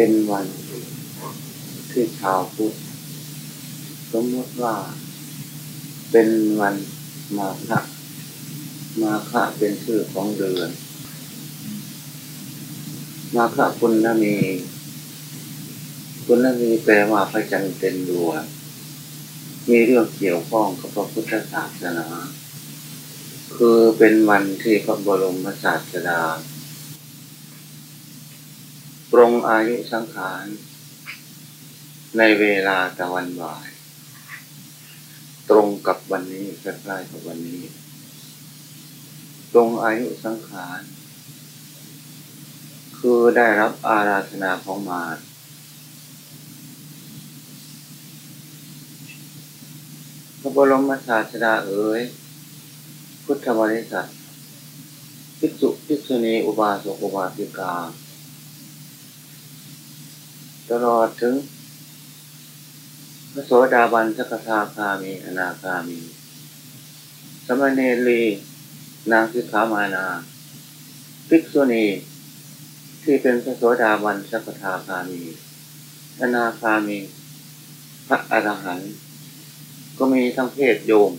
เป็นวันที่ชาวพุทธสมมติว่า เป็นวันมาฆะมาฆะเป็นชื่อของเดือน มาฆะคุณนมีคุณนมีแปลว่าพระจันทร์เต็มดวงมีเรื่องเกี่ยวข้องกับพระพุทธศาสนา คือเป็นวันที่พระบรมศาสดา ปรงอายุสังขาร ในเวลาตะวันบ่าย ตรงกับวันนี้ใกล้ๆกับวันนี้ ตรงอายุสังขาร คือได้รับอาราธนาของมาพระบรมศาสดาเอ๋ยพุทธบริษัทภิกษุภิกษุณีอุบาสกอุบาสิกา ตลอดถึง พระโสดาบันสกทาคามี อนาคามี สมณเณรีนางสิกขามานาภิกษุณีที่เป็นพระโสดาบันสกทาคามีอนาคามี พระอรหันต์ก็มีทั้งเพศโยม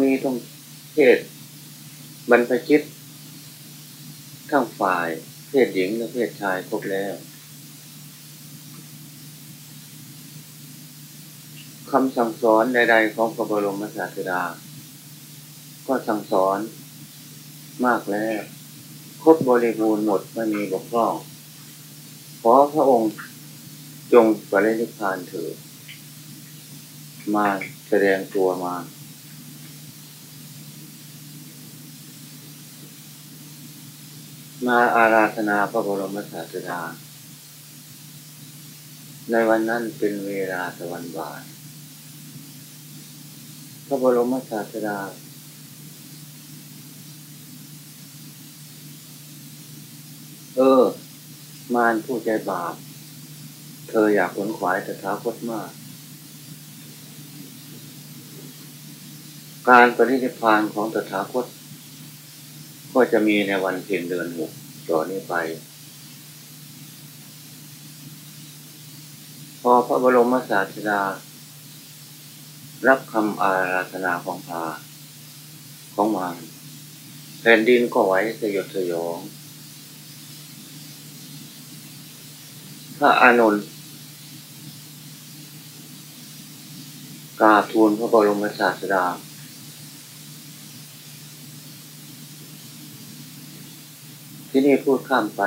มีทั้งเพศบรรพชิตทั้งฝ่ายเพศหญิงและเพศชายครบแล้ว คำสั่งสอนใดๆของพระบรมศาสดา ก็สั่งสอนมากแล้ว ครบบริบูรณ์หมดไม่มีบกพร่อง ขอพระองค์จงปรินิพพานเถิดมาแสดงตัวมา มาอาราธนาพระบรมศาสดา ในวันนั้นเป็นเวลาตะวันบ่าย พระบรมศาสดา เออ มารผู้ใจบาป เธออยากขนขวายแต่ท้าคตมาก การปฏิทิพานของตถาคต ก็จะมีในวันเพ็ญเดือนหกต่อนี้ไป พอพระบรมศาสดา รับคำอาราธนาของพาของมารแผ่นดินก็ไหวสยดสยอง พระอานนท์กราบทูลพระบรมศาสดา ที่นี่พูดข้ามไป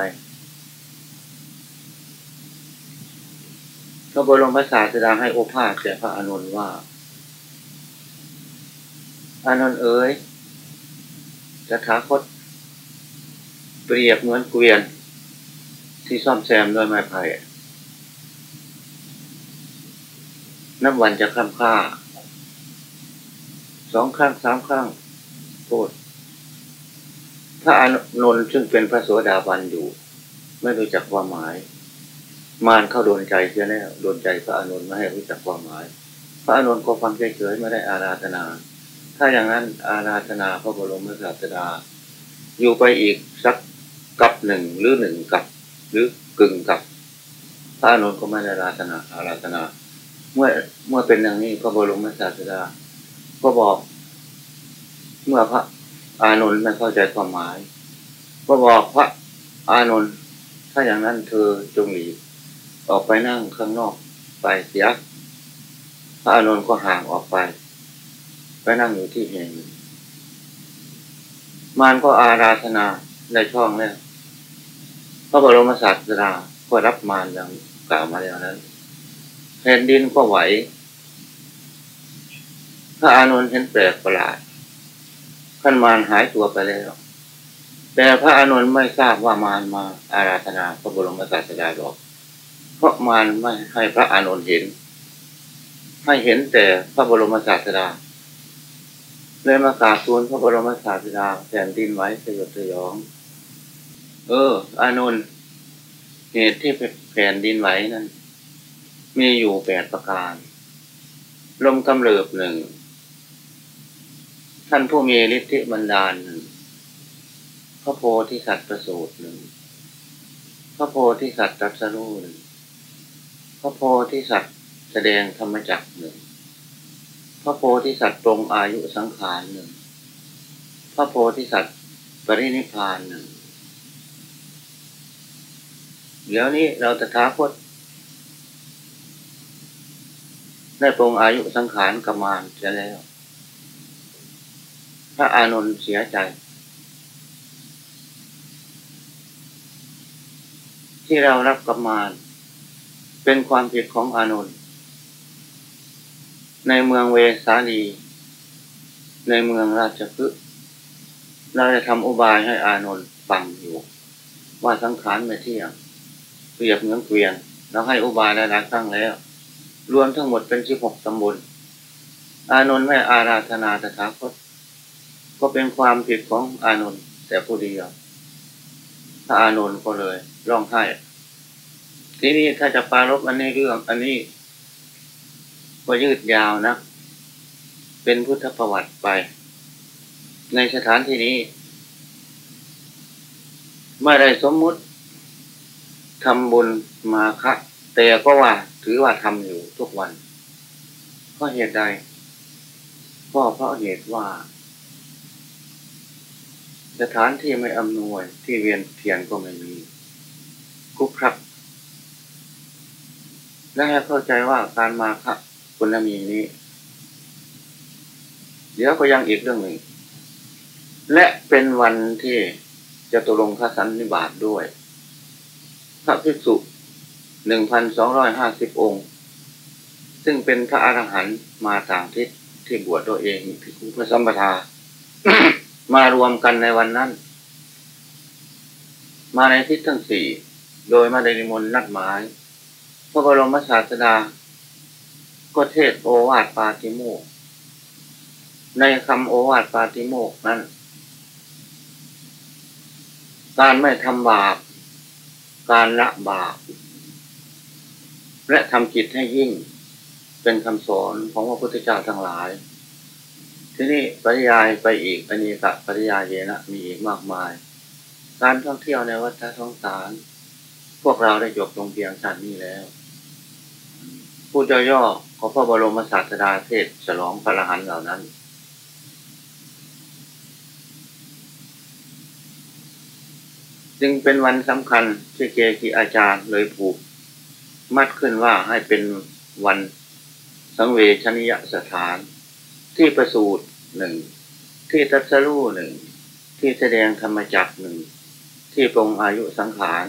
พระบรมศาสดาให้โอภาสแก่พระอานนท์ว่า อานนท์เอ๋ยจะถาคต เปรียบเหมือนเกวียน ที่ซ่อมแซมด้วยไม้ไผ่นับวันจะข้ามค่า สองข้างสามข้างโทษพระอานนท์ซึ่งเป็นพระโสดาบันอยู่ ไม่รู้จักความหมาย มารเข้าโดนใจเสียแล้วโดนใจพระอานนท์ไม่ให้รู้จักความหมาย พระอานนท์ก็ฟังเฉยๆไม่ได้อาราธนา ถ้าอย่างนั้นอาราธนาพระบรมศาสดา อยู่ไปอีกสักกับหนึ่งหรือหนึ่งกับ หรือกึ่งกับพระอนุนก็ไม่ได้ราธนาอาราธนา เมื่อเมื่อเป็นอย่างนี้พระบรมศาสดา ก็บอก เมื่อพระอานนท์ไม่เข้าใจความหมาย ก็บอกพระอานนท์ถ้าอย่างนั้นเธอจงหลีออกไปนั่งข้างนอกไปเสียพระอานนท์ก็ห่างออกไป ไปนั่งอยู่ที่แห่งมารก็อาราธนาในช่องนี่พระบรมศาสดาก็รับมารอย่างกล่าวมาแล้วนั้นแผ่นดินก็ไหว พระอานนท์เห็นแปลกประหลาดขั้นมารหายตัวไปแล้ว แต่พระอานนท์ไม่ทราบว่ามารมาอาราธนาพระบรมศาสดาหรอก เพราะมารไม่ให้พระอานนท์เห็น ให้เห็นแต่พระบรมศาสดา เลยมากราบทูลพระบรมศาสดาแผ่นดินไว้สยดสยอง เออ อานนท์เหตุที่แผ่นดินไหวนั้น มีอยู่แปดประการ ลมกำเริบหนึ่ง ท่านผู้มีฤทธิบันดาลหนึ่งพระโพธิสัตว์ประสูตรหนึ่งพระโพธิสัตว์ตรัสรู้หนึ่งพระโพธิสัตว์แสดงธรรมจักหนึ่ง ระโพธิสัตว์ตรงอายุสังขารหนึ่ง พระโพธิสัตว์ปรินิพานหนึ่ง เดี๋ยวนี้เราตถาคตได้ปรงอายุสังขารกมานจะแล้ว พระอานนท์เสียใจ ที่เรารับกมาน เป็นความผิดของอานนท์ ในเมืองเวสาลี ในเมืองราชพฤกษ์เราจะทำอุบายให้อานนท์ฟังอยู่ ว่าสังขารไม่เที่ยงเปรียบเหมือนเกวียนเราให้อุบายหลายครั้งแล้ว รวมทั้งหมดเป็นสิบหกตำบลอานนท์ไม่อาราธนาตถาคตก็เป็นความผิดของอานนท์แต่ผู้เดียวถ้าอานนท์ก็เลยร้องไห้ทีนี้ถ้าจะปารบอันนี้เรื่องอันนี้ ก็ยืดยาวนะ เป็นพุทธประวัติไป ในสถานที่นี้ ไม่ได้สมมุติทำบุญมาคะแต่ก็ว่าถือว่าทำอยู่ทุกวันเพราะเหตุใดก็เพราะเหตุว่า สถานที่ไม่อำนวยที่เวียนเทียนก็ไม่มีคุกครับและให้เข้าใจว่าการมาคะ คุณมีนี้ เดี๋ยวก็ยังอีกเรื่องหนึ่ง และเป็นวันที่จะตกลงพระสันนิบาตด้วย พระภิกษุหนึ่งพันสองร้อยห้าสิบองค์ ซึ่งเป็นพระอรหันต์มาต่างทิศที่บวชตัวเองพิคุพระสัมปทามารวมกันในวันนั้น มาในทิศทั้งสี่ โดยมาได้นิมนต์นัดหมาย พระบรมศาสดา ก็เทศโอวาทปาติโมก ในคำโอวาทปาติโมกนั้น การไม่ทำบาป การละบาป และทำจิตให้ยิ่ง เป็นคำสอนของพระพุทธเจ้าทั้งหลาย ที่นี่ปริยายไปอีกอันนี้กับปริยายเยนะมีอีกมากมาย การท่องเที่ยวในวัฏท้องสาร พวกเราได้จบลงเพียงชั้นนี้แล้ว ผู้ย่อๆ ขอพระบรมศาสดาเทศฉลองพระรหันเหล่านั้น จึงเป็นวันสำคัญที่เกจิอาจารย์เลยผูก มัดขึ้นว่าให้เป็นวันสังเวชนิยสถาน ที่ประสูตรหนึ่ง ที่ตัสรู้หนึ่ง ที่แสดงธรรมจักหนึ่ง ที่ปรงอายุสังขาร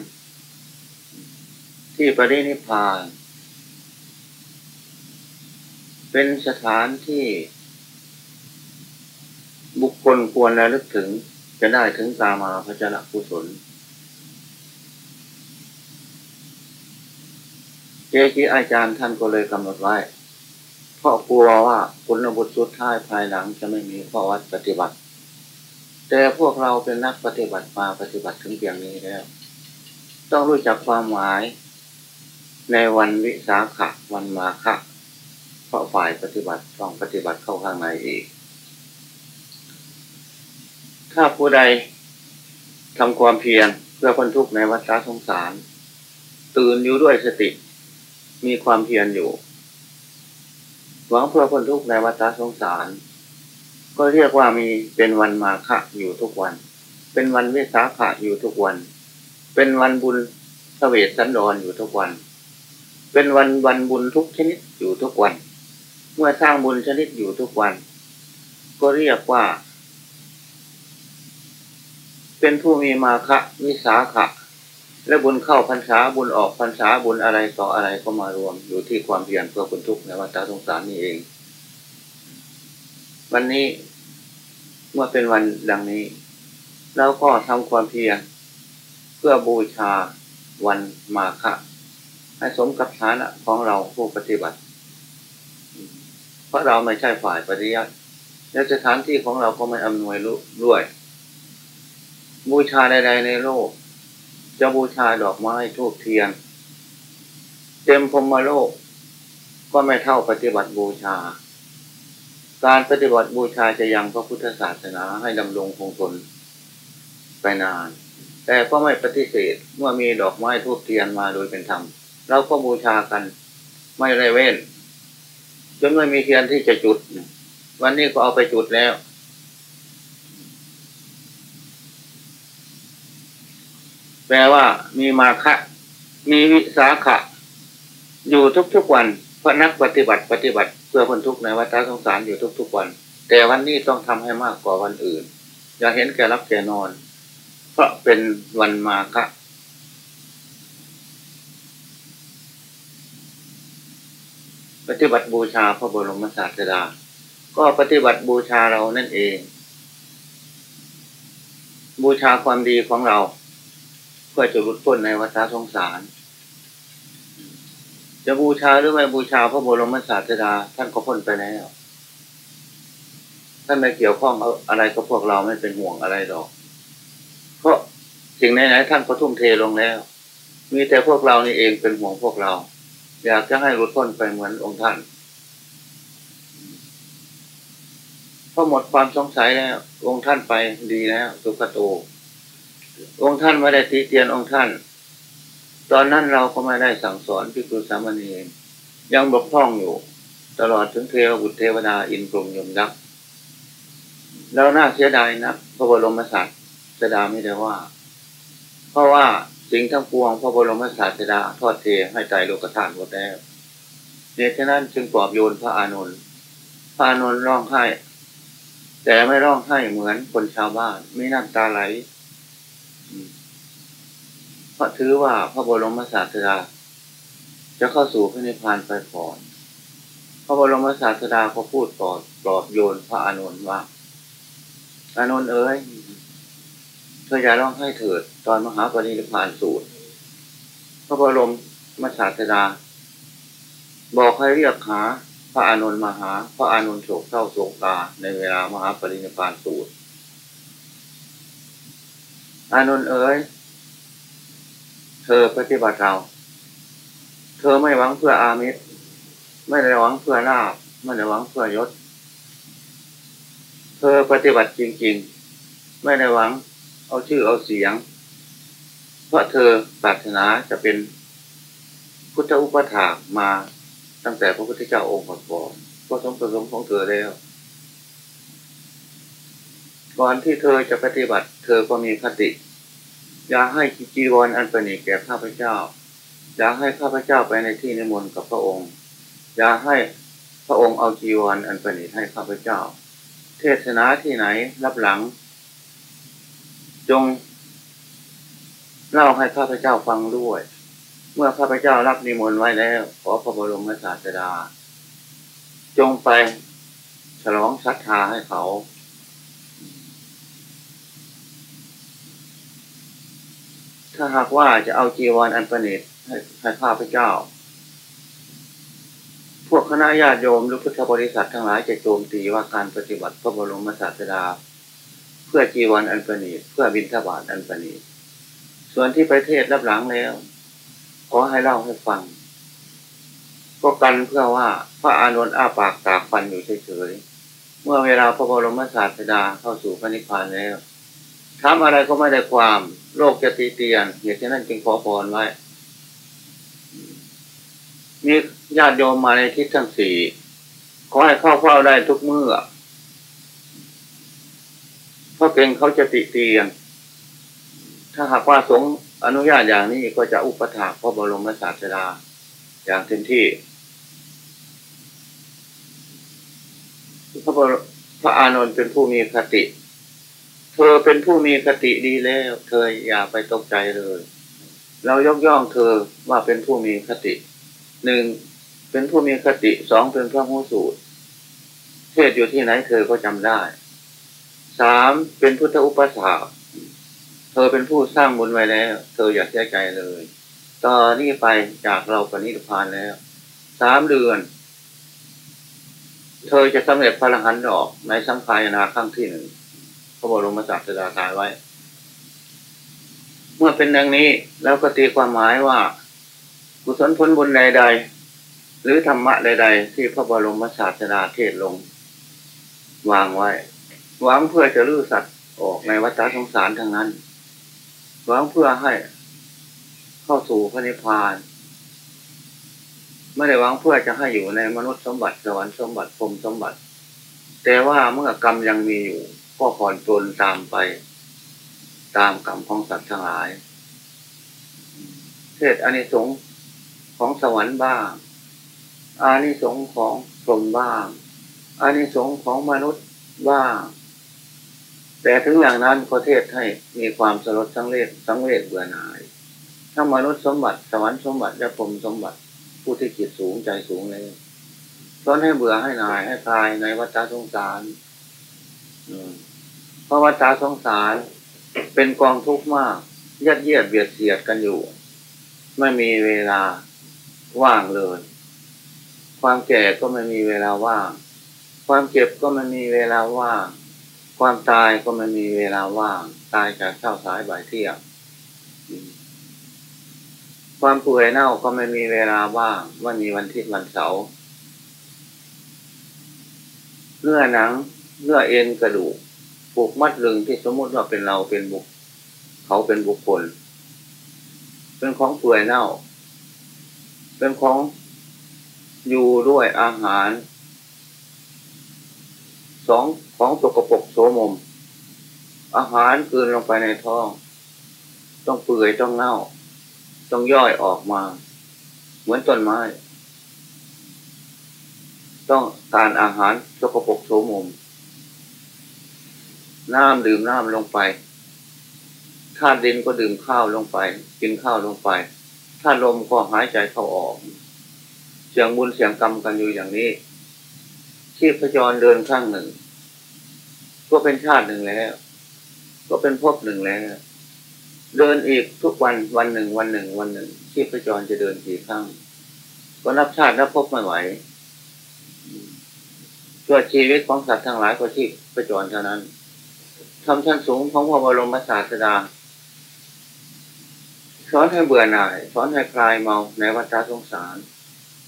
ที่ปรินิพพาน เป็นสถานที่ บุคคลควรระลึกถึงจะได้ถึงตามาพระเจ้ากุศลเจจิอาจารย์ท่านก็เลยกำหนดไว้ เพราะกลัวว่าคุณบุตรสุดท้ายภายหลังจะไม่มีข้อวัดปฏิบัติ แต่พวกเราเป็นนักปฏิบัติมาปฏิบัติถึงเพียงนี้แล้ว ต้องรู้จักความหมายในวันวิสาขะวันมาฆะ เพราะฝ่ายปฏิบัติต้องปฏิบัติเข้าข้างในอีก ถ้าผู้ใดทำความเพียรเพื่อคนทุกข์ในวัฏสงสาร ตื่นอยู่ด้วยสติ มีความเพียรอยู่หวังเพื่อคนทุกข์ในวัฏสงสาร ก็เรียกว่ามีเป็นวันมาฆะอยู่ทุกวัน เป็นวันเวสาขะอยู่ทุกวัน เป็นวันบุญเสวตสันดรอยู่ทุกวัน เป็นวันวันบุญทุกชนิดอยู่ทุกวัน เมื่อสร้างบุญชนิดอยู่ทุกวัน ก็เรียกว่า เป็นผู้มีมาคะวิสาขะและบุญเข้าพรรษาบุญออกพรรษาบุญอะไรต่ออะไรก็มารวมอยู่ที่ความเพียรเพื่อคนทุกข์ในวัฏสงสารนี่เอง วันนี้เมื่อเป็นวันดังนี้เราก็ทำความเพียรเพื่อบูชาวันมาฆะให้สมกับฐานะของเราผู้ปฏิบัติ เพราะเราไม่ใช่ฝ่ายปฏิยัติและสถานที่ของเราก็ไม่อำนวยรู้ด้วยบูชาใดๆในโลก จะบูชาดอกไม้ทูบเทียน เต็มพรมโลก ก็ไม่เท่าปฏิบัติบูชา การปฏิบัติบูชาจะยังพระพุทธศาสนาให้ดำรงคงทนไปนาน แต่ก็ไม่ปฏิเสธเมื่อมีดอกไม้ทูบเทียนมาโดยเป็นธรรมเราก็บูชากันไม่ได้เว้น จนไม่มีเทียนที่จะจุด วันนี้ก็เอาไปจุดแล้ว แปลว่ามีมาคะ มีวิสาขะ อยู่ทุกๆวันเพราะนักปฏิบัติปฏิบัติ เพื่อคนทุกข์ในวัฏสงสารอยู่ทุกๆวัน แต่วันนี้ต้องทำให้มากกว่าวันอื่น อย่าเห็นแก่รับแก่นอน เพราะเป็นวันมาคะ ปฏิบัติบูชาพระบรมศาสดา ก็ปฏิบัติบูชาเรานั่นเอง บูชาความดีของเรา เพื่อจะรุดพ้นในวัฏสงสาร จะบูชาหรือไม่บูชาพระบรมศาสดา ท่านก็พ้นไปแล้ว ท่านไม่เกี่ยวข้องอะไรกับพวกเราไม่เป็นห่วงอะไรหรอก เพราะสิ่งไหนๆท่านก็ทุ่มเทลงแล้ว มีแต่พวกเรานี่เองเป็นห่วงพวกเรา อยากจะให้รุดพ้นไปเหมือนองค์ท่านพอหมดความสงสัยแล้ว องค์ท่านไปดีแล้วสุขโต องค์ท่านไม่ได้ตีเตียนองค์ท่าน ตอนนั้นเราก็ไม่ได้สั่งสอนพิคุสามเณรยังบกพร่องอยู่ ตลอดถึงเทวบุตรเทวดาอินพรหมยมยักษ์เราน่าเสียดายนะพระบรมศาสดาไม่ได้ว่า เพราะว่า สิ่งทั้งปวงพระบรมศาสดาทอดเทให้ใจโลกธาตุหมดแล้วเหตุฉะนั้นจึงปลอบโยนพระอานนท์พระอานนท์ร้องไห้ แต่ไม่ร้องไห้เหมือนคนชาวบ้านไม่น้ำตาไหลเพราะถือว่าพระบรมศาสดา จะเข้าสู่พระนิพพานไปก่อนพระบรมศาสดาก็พูดปลอบปลอบโยนพระอานนท์ว่าอานนท์เอ๋ยเธออย่าร้องไห้เถิด ตอนมหาปรินิพพานสูตร พระบรมมาศาสดา บอกให้เรียกหา พระอานนท์มาหา พระอานนท์โศกเศร้าโศกตาในเวลามหาปรินิพพานสูตร อานนท์เอ๋ยเธอปฏิบัติเรา เธอไม่หวังเพื่ออามิตร ไม่ได้หวังเพื่อลาบไม่ได้หวังเพื่อยศ เธอปฏิบัติจริง ๆ ไม่ได้หวัง เอาชื่อเอาเสียง เพราะเธอปรารถนาจะเป็นพุทธอุปถามาตั้งแต่พระพุทธเจ้าองค์ก่อนก็สมประสงค์ของเธอแล้ว ก่อนที่เธอจะปฏิบัติ เธอก็มีคติ อย่าให้จีวรออันประณีแก่ข้าพเจ้า อย่าให้ข้าพเจ้าไปในที่นิมนต์กับพระองค์ อย่าให้พระองค์เอาจีวรออันประณีให้ข้าพเจ้า เทศนาที่ไหนรับหลัง จง เล่าให้ข้าพเจ้าฟังด้วย เมื่อข้าพเจ้ารับนิมนต์ไว้แล้ว ขอพระบรมศาสดา จงไปฉลองศรัทธาให้เขา ถ้าหากว่าจะเอาจีวรอันประณีตให้ให้ข้าพเจ้า พวกคณะญาติโยมหรือพุทธบริษัททั้งหลายจะโจมตีว่าการปฏิบัติพระบรมศาสดา เพื่อจีวรออันประณีตเพื่อบินทบาทอันประณีต ส่วนที่ประเทศรับหลังแล้วขอให้เล่าให้ฟังก็กันเพื่อว่าพระอานนท์อ้าปากตากฟันอยู่เฉยๆเมื่อเวลาพระบรมศาสดาเข้าสู่พระนิพพานแล้วทำอะไรก็ไม่ได้ความโลกจะตีเตียนเหตุฉะนั้นจึงขอพรไว้มีญาติโยมมาในทิศทั้งสี่ขอให้เข้าเฝ้าได้ทุกเมื่อเพราะเก่งเขาจะติเตียน ถ้าหากว่าสงอนุญาตอย่างนี้ก็จะอุปถากพระบรมศาสดาอย่างเต็มที่พระบรพระอานนท์เป็นผู้มีคติ เธอเป็นผู้มีคติดีแล้ว เธออย่าไปตกใจเลย เรายกย่องเธอว่าเป็นผู้มีคติหนึ่งเป็นผู้มีคติสองเป็นพระหูสูตรเทศอยู่ที่ไหนเธอก็จำได้สามเป็นพุทธอุปสา เธอเป็นผู้สร้างบุญไว้แล้ว เธออย่าเสียใจเลย ตอนนี้ไปจากเราปณิพานแล้ว สามเดือน เธอจะสำเร็จพระรหันต์ออกในสังขายนาขั้งที่หนึ่งพระบรมศาสดาตายไว้ เมื่อเป็นดังนี้แล้วก็ตีความหมายว่า กุศลผลบุญใดๆหรือธรรมะใด ๆ ที่พระบรมศาสดาเทศลง วางไว้หวังเพื่อจะลื้อสัตว์ออกในวัฏสงสารทั้งนั้น หวังเพื่อให้เข้าสู่พระนิพพาน ไม่ได้หวังเพื่อจะให้อยู่ในมนุษย์สมบัติสวรรค์สมบัติพรมสมบัติ แต่ว่าเมื่อกรรมยังมีอยู่ก็ผ่อนปลนตามไป ตามกรรมของสัตว์ทั้งหลายเทศอานิสงส์ของสวรรค์บ้างอานิสงส์ของพรหมบ้างอานิสงส์ของมนุษย์บ้าง แต่ถึงอย่างนั้นประเทศให้มีความสลดสังเวชสังเวชเบื่อหน่ายถ้ามนุษย์สมบัติสวรรค์สมบัติและพรมสมบัติผู้ที่จิตสูงใจสูงเลยสอนให้เบื่อให้หน่ายให้คลายในวัฏสงสารเพราะวัฏสงสารเป็นกองทุกข์มากยัดเยียดเบียดเสียดกันอยู่ ไม่มีเวลาว่างเลย ความแก่ก็ไม่มีเวลาว่าง ความเจ็บก็ไม่มีเวลาว่าง ความตายก็ไม่มีเวลาว่าง ตายจากเช้าสายบ่ายเที่ยงความป่วยเน่าก็ไม่มีเวลาว่างวันมีวันที่วันเสาร์เนื้อหนังเนื้อเอ็นกระดูกผูกมัดลึงที่สมมติว่าเป็นเราเป็นบุคเขาเป็นบุคคล เป็นของป่วยเน่า เป็นของอยู่ด้วยอาหารสอง ของตกกรกโสมม อาหารคืนลงไปในท้อง ต้องเปื่อยต้องเน่า ต้องย่อยออกมา เหมือนต้นไม้ ต้องการอาหารตกกรกโสมม น้ำดื่มน้ำลงไปธาตุดินก็ดื่มข้าวลงไป กินข้าวลงไปธาตุลมก็หายใจเข้าออก เสียงบุญเสียงกรรมกันอยู่อย่างนี้ชีพจรเดินข้างหนึ่ง ก็เป็นชาติหนึ่งแล้ว ก็เป็นภพหนึ่งแล้ว เดินอีกทุกวันวันหนึ่งวันหนึ่งวันหนึ่งชีพจรจะเดินกี่ครั้งก็นับชาตินับภพไม่ไหวตัวชีวิตของสัตว์ทั้งหลายก็ชีพจรเท่านั้นทำชั้นสูงของพระบรมศาสดาสอนให้เบื่อหน่ายสอนให้คลายเมาในวัฏสงสาร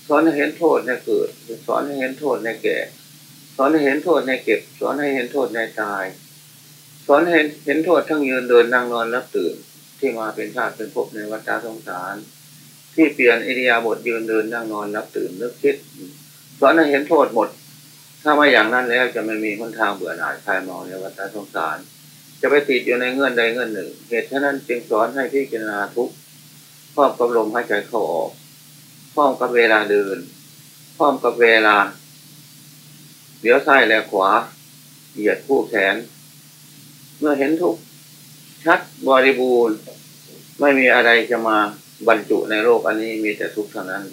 สอนให้เห็นโทษในเกิดสอนให้เห็นโทษในแก่ สอนให้เห็นโทษในเก็บ สอนให้เห็นโทษในตาย สอนให้เห็นโทษทั้งยืนเดินนั่งนอนรับตื่นที่มาเป็นชาติเป็นภพในวัฏสงสาร ที่เปลี่ยนอิริยาบถยืนเดินนั่งนอนรับตื่นนึกคิด สอนให้เห็นโทษหมด ถ้าไม่อย่างนั้นแล้วจะไม่มีคนทางเบื่อหน่ายคลายเมาในวัฏสงสาร จะไปติดอยู่ในเงื่อนใดเงื่อนหนึ่ง เหตุฉะนั้นจึงสอนให้พิจารณาทุกข้อมกับลมหายใจเข้าออกพร้อมกับเวลาเดินพร้อมกับเวลา เลี้ยวซ้ายแลขวา เหยียดคู่แขน เมื่อเห็นทุกชัดบริบูรณ์ ไม่มีอะไรจะมาบรรจุในโลกอันนี้มีแต่ทุกข์เท่านั้น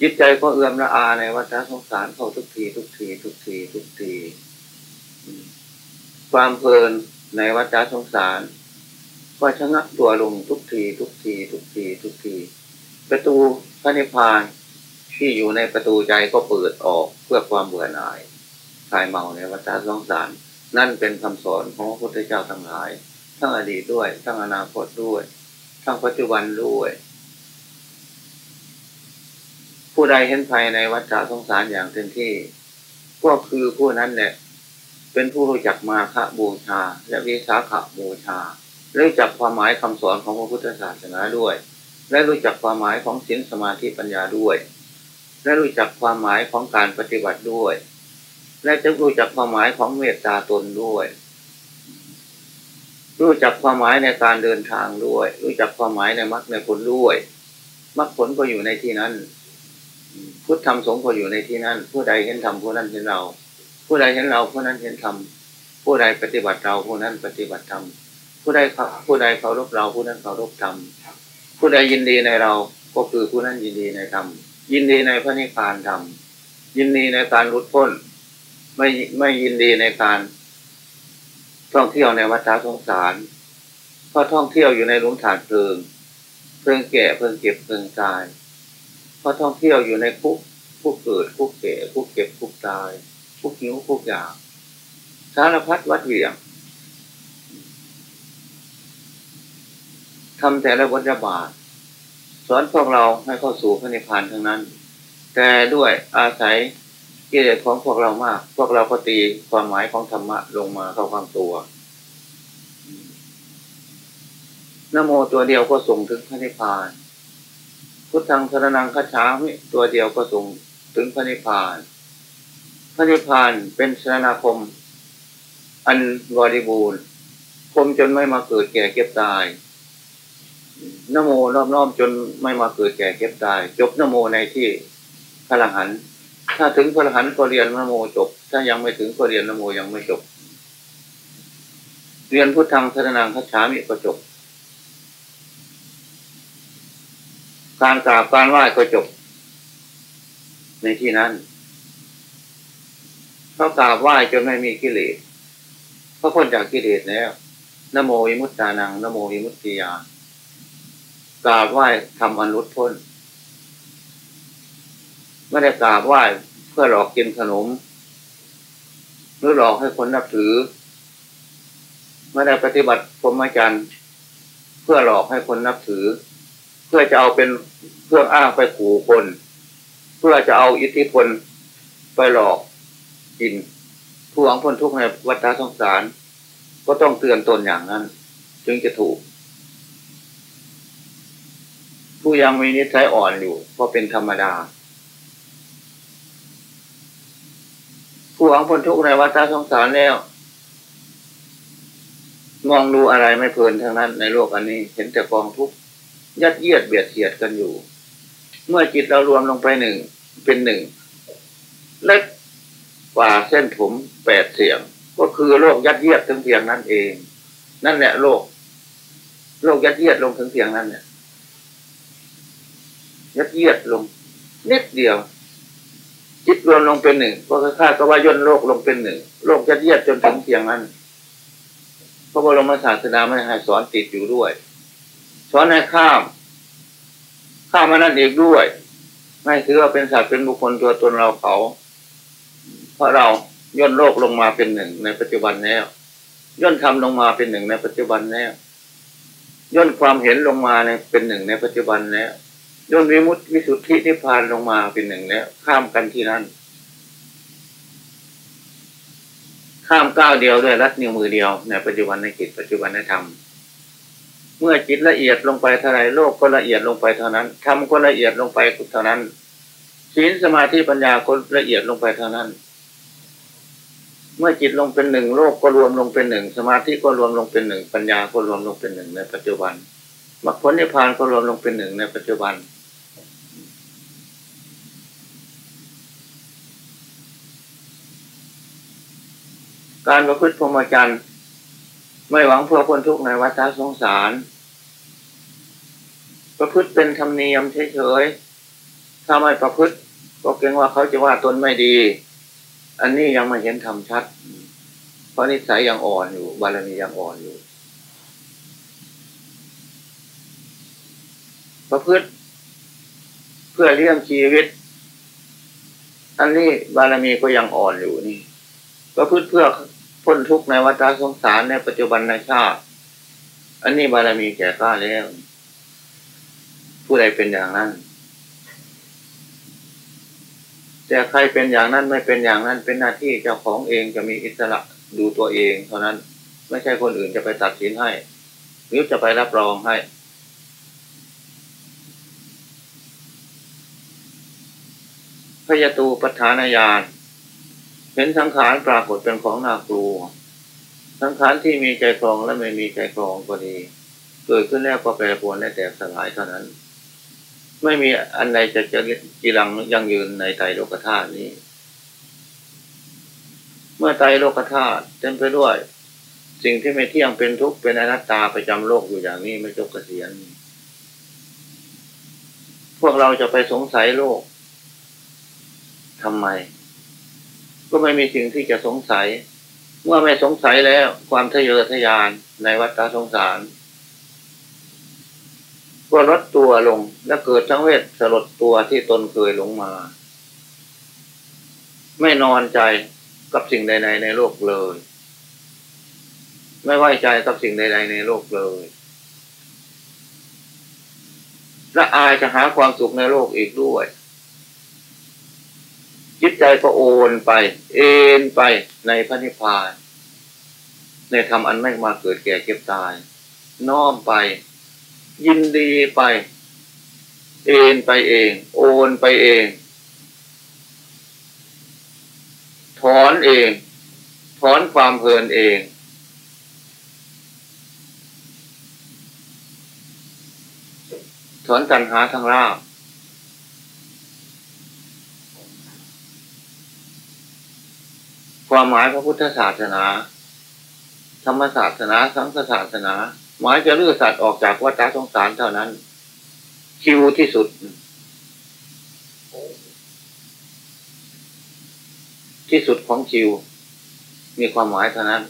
จิตใจก็เอื้อมละอาในวัฏสงสารเข้าทุกที ทุกที ทุกที ทุกที ความเพลินในวัฏสงสารก็ชะงักตัวลงทุกที ทุกที ทุกที ทุกที ประตูพระนิพพาน ที่อยู่ในประตูใจก็เปิดออกเพื่อความเบื่อหน่ายคลายเมาในวัฏสงสาร นั่นเป็นคำสอนของพระพุทธเจ้าทั้งหลาย ทั้งอดีตด้วย ทั้งอนาคตด้วย ทั้งปัจจุบันด้วย ผู้ใดเห็นภัยในวัฏสงสารอย่างเต็มที่ ก็คือผู้นั้นแหละเป็นผู้รู้จักมาฆบูชา และวิสาขบูชารู้จักความหมายคำสอนของพระพุทธศาสนาด้วย และรู้จักความหมายของศีลสมาธิปัญญาด้วย และรู้จักความหมายของการปฏิบัติด้วย และจะรู้จักความหมายของเมตตาตนด้วย รู้จักความหมายในการเดินทางด้วย รู้จักความหมายในมรรคในผลด้วยมรรคผลก็อยู่ในที่นั้น พุทธธรรมสงฆ์ก็อยู่ในที่นั้น ผู้ใดเห็นธรรมผู้นั้นเห็นเรา ผู้ใดเห็นเราผู้นั้นเห็นธรรมผู้ใดปฏิบัติเราผู้นั้นปฏิบัติธรรมผู้ใดผู้ใดเคารพเราผู้นั้นเคารพธรรมผู้ใดยินดีในเราก็คือผู้นั้นยินดีในธรรม ยินดีในพระนิพพานธรรม ยินดีในการรุดพ้น ไม่ไม่ยินดีในการท่องเที่ยวในวัฏสงสารเพราะท่องเที่ยวอยู่ในหลุมฐานเพลิง เพลิงแก่เพลิงเก็บเพลิงตายเพราะท่องเที่ยวอยู่ในคุกคุกเกิดคุกแก่คุกเก็บคุกตายคุกหิวคุกอยากสารพัดวัดเหวี่ยงทำแต่ละวัฏบาท อนพวกเราให้เข้าสู่พระนิพพานทั้งนั้น แต่ด้วยอาศัยกิเลสของพวกเรามาก พวกเราก็ตีความหมายของธรรมะลงมาเข้าความตัวนโมตัวเดียวก็ส่งถึงพระนิพพาน พุทธังสรนังคัจฉามิตัวเดียวก็ส่งถึงพระนิพพาน พระนิพพานเป็นสรณคม อันบริบูรณ์คมจนไม่มาเกิดแก่เก็บตาย นโมรอบน้อมจนไม่มาเกิดแก่เก็บตาย จบนโมในที่พระรหันถ้าถึงพระรหันก็เรียนนโมจบ ถ้ายังไม่ถึงก็เรียนนโมยังไม่จบ เรียนพุทธังสรนังคัจฉามิก็จบ การกราบการไหว้ก็จบ ในที่นั้นเขากราบไหว้จนไม่มีกิเลสเขาพ้นจากกิเลสแล้วนโมวิมุตตานังนโมวิมุตติยา กราบไหว้ทำอันรุดพ้น ไม่ได้กราบไหว้เพื่อหลอกกินขนม หรือหลอกให้คนนับถือ ไม่ได้ปฏิบัติพรหมจรรย์เพื่อหลอกให้คนนับถือ เพื่อจะเอาเป็นเพื่ออ้างไปขู่คน เพื่อจะเอาอิทธิพลไปหลอกกินผู้หวังพ้นทุกข์ในวัฏสงสาร ก็ต้องเตือนตนอย่างนั้น จึงจะถูก ผู้ยังมีนิสัยอ่อนอยู่ก็เป็นธรรมดา ผู้หวังพ้นทุกข์ในวัฏสงสารแล้ว มองดูอะไรไม่เพลินทั้งนั้นในโลกอันนี้ เห็นแต่กองทุกข์ยัดเยียดเบียดเสียดกันอยู่ เมื่อจิตเรารวมลงไปหนึ่งเป็นหนึ่งเล็กกว่าเส้นผมแปดเสียง ก็คือโลกยัดเยียดถึงเพียงนั้นเอง นั่นแหละโลก โลกยัดเยียดลงถึงเพียงนั้นเนี่ย ยัดเยียดลงนิดเดียว จิตรวมลงเป็นหนึ่งก็ค่าก็ว่าย่นโลกลงเป็นหนึ่งโลกยัดเยียดจนถึงเพียงนั้นพระบรมศาสดาไม่ให้สอนติดอยู่ด้วย สอนให้ข้าม ข้ามมานั่นอีกด้วย ไม่ถือว่าเป็นสัตว์เป็นบุคคลตัวตนเราเขา เพราะเราย่นโลกลงมาเป็นหนึ่งในปัจจุบันแล้วย่นธรรมลงมาเป็นหนึ่งในปัจจุบันแล้วย่นความเห็นลงมาในเป็นหนึ่งในปัจจุบันแล้ว ย่นวิมุตติวิสุทธินิพพานลงมาเป็นหนึ่งแล้ว ข้ามกันที่นั่น ข้ามก้าวเดียวด้วยรัดนิ้วมือเดียวในปัจจุบันในกิจปัจจุบันในธรรมเมื่อจิตละเอียดลงไปเท่าไรโลกก็ละเอียดลงไปเท่านั้นธรรมก็ละเอียดลงไปเท่านั้นศีลสมาธิปัญญาก็ละเอียดลงไปเท่านั้น เมื่อจิตลงเป็นหนึ่งโลกก็รวมลงเป็นหนึ่งสมาธิก็รวมลงเป็นหนึ่งปัญญาก็รวมลงเป็นหนึ่งในปัจจุบันมรรคผลนิพพานก็รวมลงเป็นหนึ่งในปัจจุบัน การประพฤติพรหมจรรย์ ไม่หวังเพื่อคนทุกข์ในวัฏสงสาร ประพฤติเป็นธรรมเนียมเฉยๆถ้าไม่ประพฤติก็เกรงว่าเขาจะว่าตนไม่ดี อันนี้ยังไม่เห็นธรรมชัด เพราะนิสัยยังอ่อนอยู่บารมียังอ่อนอยู่ ประพฤติเพื่อเลี้ยงชีวิต อันนี้บารมีก็ยังอ่อนอยู่นี่ประพฤติเพื่อ พ้นทุกข์ในวัฏสงสารในปัจจุบันในชาติ อันนี้บารมีแก่กล้าแล้ว ผู้ใดเป็นอย่างนั้น แต่ใครเป็นอย่างนั้นไม่เป็นอย่างนั้น เป็นหน้าที่เจ้าของเองจะมีอิสระดูตัวเองเท่านั้น ไม่ใช่คนอื่นจะไปตัดสินให้ หรือจะไปรับรองให้พยตูปัฏฐานญาณ เห็นสังขารปรากฏเป็นของน่ากลัว สังขารที่มีใจครองและไม่มีใจครองก็ดี เกิดขึ้นแล้วก็แปรปรวนและแตกสลายเท่านั้น ไม่มีอันใดจะจะจีรังยังยืนในใจโลกธาตุนี้ เมื่อใจโลกธาตุเต็มไปด้วย สิ่งที่ไม่เที่ยงเป็นทุกข์เป็นอนัตตาประจำโลกอยู่อย่างนี้ไม่จบเกษียณพวกเราจะไปสงสัยโลกทำไม ก็ไม่มีสิ่งที่จะสงสัย เมื่อไม่สงสัยแล้ว ความทะเยอทะยานในวัฏสงสารก็ลดตัวลงและเกิดทั้งเวทสลดตัวที่ตนเคยหลงมา ไม่นอนใจกับสิ่งใดๆในโลกเลย ไม่ไว้ใจกับสิ่งใดๆในโลกเลยและอายจะหาความสุขในโลกอีกด้วย จิตใจก็โอนไป เอ็นไปในพระนิพพาน ในธรรมอันไม่มาเกิดแก่เก็บตาย น้อมไป ยินดีไป เอ็นไปเอง โอนไปเอง ถอนเอง ถอนความเพลินเองถอนตัณหาทางราบ ความหมายพระพุทธศาสนา ธรรมศาสนา สังฆศาสนา หมายจะเลื้อสัตว์ออกจากวัฏสงสารเท่านั้น คิวที่สุด ที่สุดของคิว มีความหมายเท่านั้น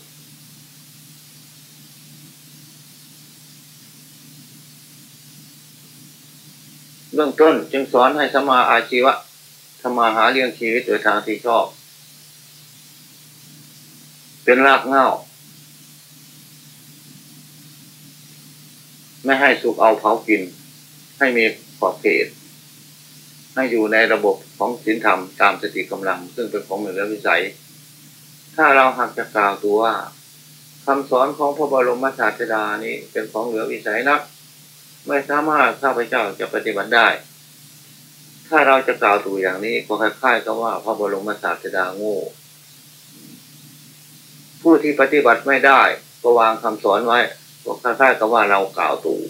เรื่องต้นจึงสอนให้สมาอาชีวะทำมาหาเลี้ยงชีวิตโดยทางที่ชอบ เป็นรากเงาไม่ให้สุกเอาเผากิน ให้มีขอบเขต ให้อยู่ในระบบของศีลธรรมตามสติกำลัง ซึ่งเป็นของเหนือวิสัย ถ้าเราหักจะกล่าวตัวว่าคำสอนของพระบรมศาสดานี้เป็นของเหลือวิสัยนัก ไม่สามารถข้าพเจ้าจะปฏิบัติได้ ถ้าเราจะกล่าวตัวอย่างนี้ก็คล้ายๆกับว่าพระบรมศาสดาโง่ ผู้ที่ปฏิบัติไม่ได้ ก็วางคำสอนไว้ก็คล้ายๆกับว่าเรากล่าวตู่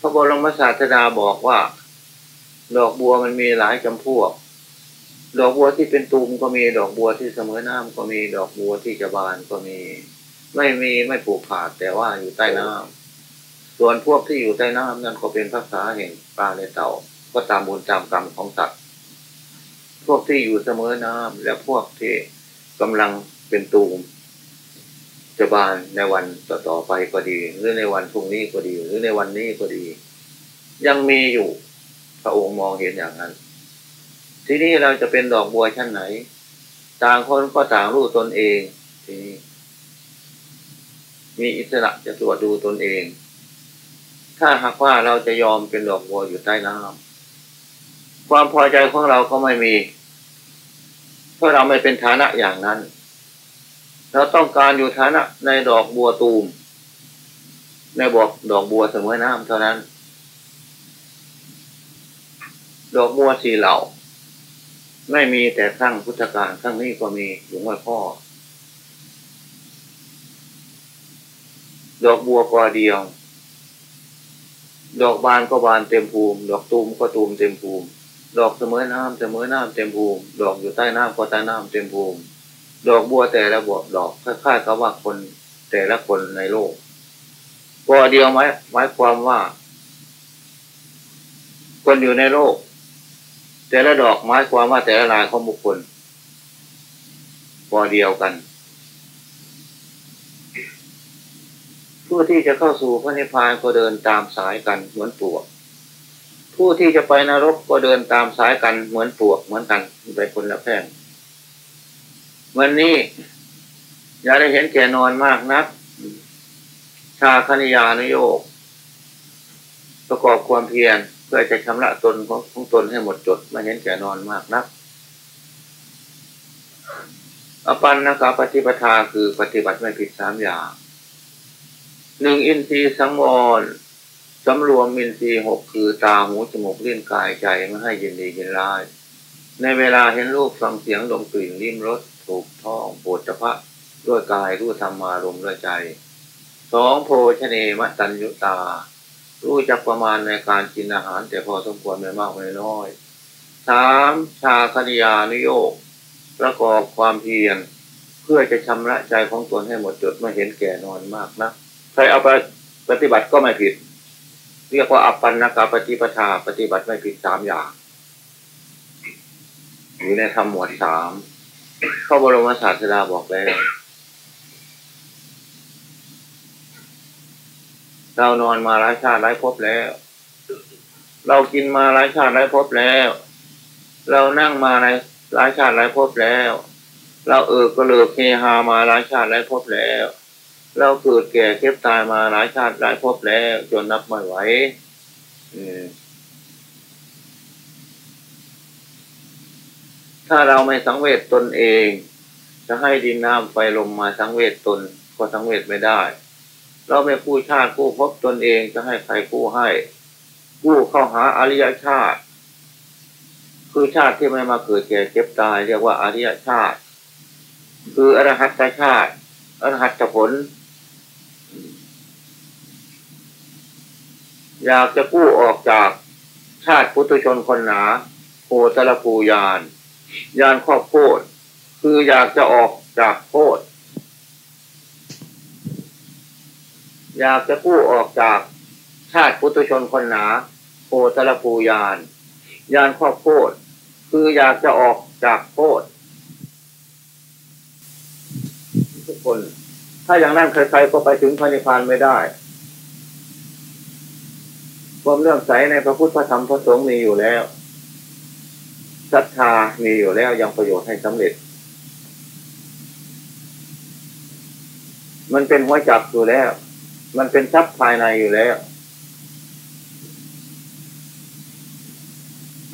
พระบรมศาสดาบอกว่า ดอกบัวมันมีหลายจำพวก ดอกบัวที่เป็นตูมก็มีดอกบัวที่เสมอน้ำก็มีดอกบัวที่จะบานก็มี ไม่มีไม่ปลูกผาดแต่ว่าอยู่ใต้น้ำส่วนพวกที่อยู่ใต้น้ำนั่นก็เป็นภาษาแห่งปลาในเต่าก็ตามบุญตามกรรมของสัตว์ พวกที่อยู่เสมอน้ำและพวกที่กำลังเป็นตูมจะบานในวันต่อๆไปก็ดี หรือในวันพรุ่งนี้ก็ดี หรือในวันนี้ก็ดี ยังมีอยู่พระองค์มองเห็นอย่างนั้น ทีนี้เราจะเป็นดอกบัวชั้นไหน ต่างคนก็ต่างรู้ตนเองทีนี้มีอิสระจะตรวจดูตนเอง ถ้าหากว่าเราจะยอมเป็นดอกบัวอยู่ใต้น้ำ ความพอใจของเราก็ไม่มี เพราะเราไม่เป็นฐานะอย่างนั้น เราต้องการอยู่ฐานะในดอกบัวตูม ในบอกดอกบัวเสมอน้ำเท่านั้น ดอกบัวสีเหล่า ไม่มีแต่ครั้งพุทธกาลครั้งนี้ก็มีหลวงพ่อ ดอกบัวกอเดียวดอกบานก็บานเต็มภูมิ ดอกตูมก็ตูมเต็มภูมิ ดอกเสมอน้ำเสมอน้ำเต็มภูมิ ดอกอยู่ใต้น้ำก็ใต้น้ำเต็มภูมิ ดอกบัวแต่ละบวดอกคล้ายๆกับว่าคนแต่ละคนในโลกบัวเดียวไหมหมายความว่า คนอยู่ในโลก แต่ละดอกหมายความว่าแต่ละลายของบุคคลบัวเดียวกันผู้ที่จะเข้าสู่พระนิพพานก็เดินตามสายกันเหมือนปลวก ผู้ที่จะไปนรกก็เดินตามสายกันเหมือนปวกเหมือนกันไปคนละแพ่งวันนี้อย่าได้เห็นแก่นอนมากนัก ชาคณิยานโยก ประกอบความเพียรเพื่อจะชำระตนของของตนให้หมดจดไม่เห็นแก่นอนมากนัก อปันนะครับปฏิปทาคือปฏิบัติไม่ผิดสามอย่างหนึ่งอินทรีย์สังวร สำรวมมินทรีหกคือตาหูจมูกเลี้ยงกายใจไม่ให้ยินดียินร้าย ในเวลาเห็นรูปฟังเสียงดมกลิ่นลิ้มรสถูกท้องปวดจะพะด้วยกายรู้ธรรมารมด้วยใจสองโพชเนมัตัญญุตา รู้จักประมาณในการกินอาหาร แต่พอสมควรไม่มากไม่น้อยสามชาคณิยานุโยกประกอบความเพียรเพื่อจะชำระใจของตนให้หมดจดไม่เห็นแก่นอนมากนะใครเอาไปปฏิบัติก็ไม่ผิด เรียกว่าอัปันนกปฏิปทา ปฏิบัติไม่ผิดสามอย่างอยู่ในธรรมหมวดสามข้าบรมศาสดาบอกแล้วเรานอนมาหลายชาติหลายภพแล้ว เรากินมาหลายชาติหลายภพแล้ว เรานั่งมาในหลายชาติหลายภพแล้ว เราเออก็เลิกเฮฮามาหลายชาติหลายภพแล้ว เราเกิดแก่เก็บตายมาหลายชาติหลายภพแล้ว จนนับไม่ไหวถ้าเราไม่สังเวชตนเอง จะให้ดินน้ำไฟลมมาสังเวชตน ก็สังเวชไม่ได้ เราไม่กู้ชาติกู้พบตนเองจะให้ใครกู้ให้ กู้เข้าหาอริยชาติ คือชาติที่ไม่มาเกิดแก่เจ็บตาย เรียกว่าอริยชาติ คืออรหัตชาติอรหัตผล อยากจะกู้ออกจากชาติพุทธชนคนหนาโพตรภูยาน ยานครอบโคตรคืออยากจะออกจากโคตรอยากจะกู้ออกจากชาติพุทธชนคนหนาโพตรภูยาน ยานครอบโคตรคืออยากจะออกจากโคตรทุกคน ถ้าอย่างนั้นใครๆก็ไปถึงพระนิพพานไม่ได้ ความเลื่อมใสในพระพุทธพระธรรมพระสงฆ์มีอยู่แล้วศรัทธามีอยู่แล้วยังประโยชน์ให้สำเร็จ มันเป็นหัวจับอยู่แล้ว มันเป็นทรัพย์ภายในอยู่แล้ว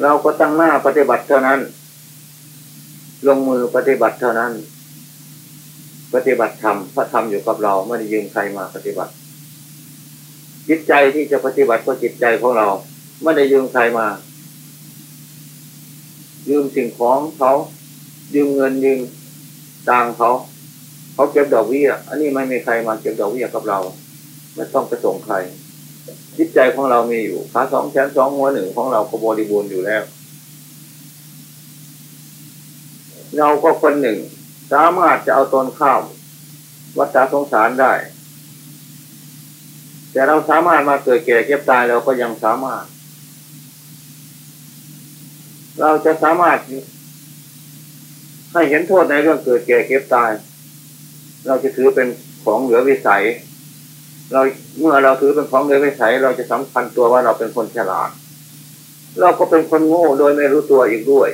เราก็ตั้งหน้าปฏิบัติเท่านั้น ลงมือปฏิบัติเท่านั้น ปฏิบัติธรรมพระธรรมอยู่กับเราไม่ได้ยืมใครมาปฏิบัติ จิตใจที่จะปฏิบัติก็จิตใจของเรา ไม่ได้ยืมใครมา ยืมสิ่งของเขา ยืมเงินยืมตังเขา เขาเก็บดอกเบี้ยอันนี้ไม่มีใครมาเก็บดอกเบี้ยกับเรา ไม่ต้องไปส่งใคร จิตใจของเรามีอยู่ขาสองแขนสองหัวหนึ่งของเราก็บริบูรณ์อยู่แล้ว เราก็คนหนึ่ง สามารถจะเอาตนข้ามวัฏสงสารได้ แต่เราสามารถมาเกิดแก่เก็บตายเราก็ยังสามารถ เราจะสามารถให้เห็นโทษในเรื่องเกิดแก่เก็บตาย เราจะถือเป็นของเหลือวิสัย เราเมื่อเราถือเป็นของเหลือวิสัย เราจะสำคัญตัวว่าเราเป็นคนฉลาด เราก็เป็นคนโง่โดยไม่รู้ตัวอีกด้วย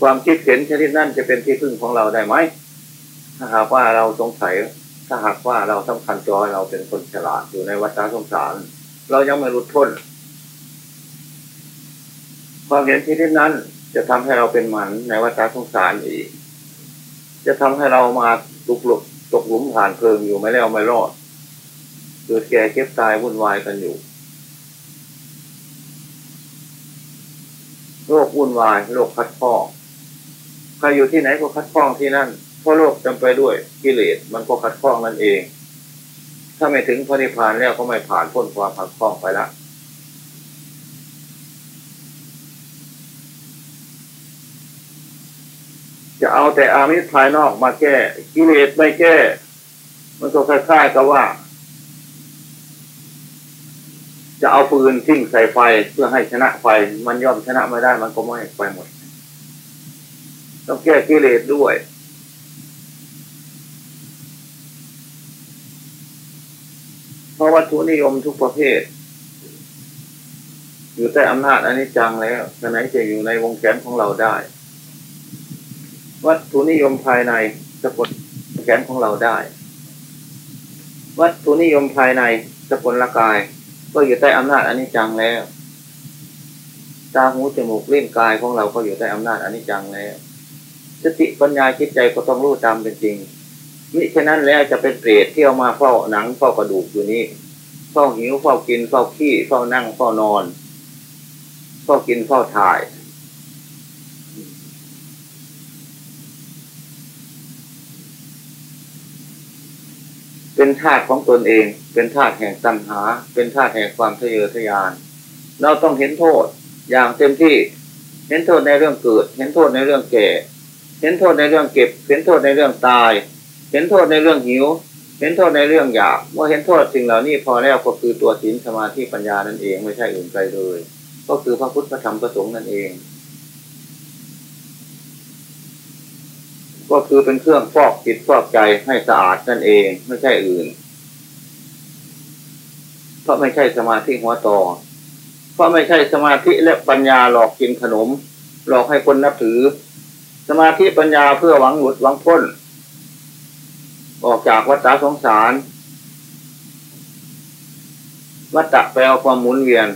ความคิดเห็นชนิดนั้นจะเป็นที่พึ่งของเราได้ไหม ถ้าหากว่าเราสงสัย ถ้าหากว่าเราสำคัญจอยเราเป็นคนฉลาดอยู่ในวัฏสงสาร เรายังไม่รุดพ้นความเห็นที่นี้นั้นจะทำให้เราเป็นหมันในวัฏสงสารอีก จะทำให้เรามาตกหลุมตกหลุมผ่านเพลิงอยู่ไม่แล้วไม่รอดเกิดแก่เก็บตายวุ่นวายกันอยู่โรควุ่นวายโรคคัดข้องใครอยู่ที่ไหนก็คัดข้องที่นั่น เพราะโลกจำไปด้วยกิเลสมันก็ขัดข้องนั่นเอง ถ้าไม่ถึงพระนิพพานแล้วก็ไม่ผ่านพ้นความขัดข้องไปละจะเอาแต่อามิตรภายนอกมาแก้กิเลสไม่แก้ มันก็คล้ายๆกับว่า จะเอาปืนทิ้งใส่ไฟเพื่อให้ชนะไฟ มันย่อมชนะไม่ได้มันก็ไม่ไปหมด ต้องแก้กิเลสด้วย ราะวัตถุนิยมทุกประเภท อยู่ใต้อำนาจอันนี้จังแล้วฉะนั้นจะอยู่ในวงแขนของเราได้ วัตถุนิยมภายในสะกดแขนของเราได้ วัตถุนิยมภายในสกลละกาย ก็อยู่ใต้อำนาจอันนี้จังแล้วตาหูจมูกเล่นกายของเราก็อยู่ใต้อำนาจอันนี้จังแล้วสติปัญญาคิดใจก็ต้องรู้ตามเป็นจริง มิฉะนั้นแล้วจะเป็นเปรตที่เอามาเฝ้าหนังเฝ้ากระดูกอยู่นี้เฝ้าหิวเฝ้ากินเฝ้าขี้เฝ้านั่งเฝ้านอนเฝ้ากินเฝ้าถ่าย เป็นธาตุของตนเอง เป็นธาตุแห่งตัณหา เป็นธาตุแห่งความทะเยอทะยาน เราต้องเห็นโทษอย่างเต็มที่ เห็นโทษในเรื่องเกิด เห็นโทษในเรื่องแก่ เห็นโทษในเรื่องเก็บ เห็นโทษในเรื่องตาย เห็นโทษในเรื่องหิว เห็นโทษในเรื่องอยาก เมื่อเห็นโทษสิ่งเหล่านี้พอแล้วก็คือตัวศีลสมาธิปัญญานั่นเองไม่ใช่อื่นไกลเลย ก็คือพระพุทธธรรมประสงค์นั่นเอง ก็คือเป็นเครื่องฟอกจิตฟอกใจให้สะอาดนั่นเองไม่ใช่อื่นเพราะไม่ใช่สมาธิหัวต่อเพราะไม่ใช่สมาธิและปัญญาหลอกกินขนม หลอกให้คนนับถือ สมาธิปัญญาเพื่อหวังหลุดหวังพ้น ออกจากวัฏสงสาร วัฏแปลความหมุนเวียน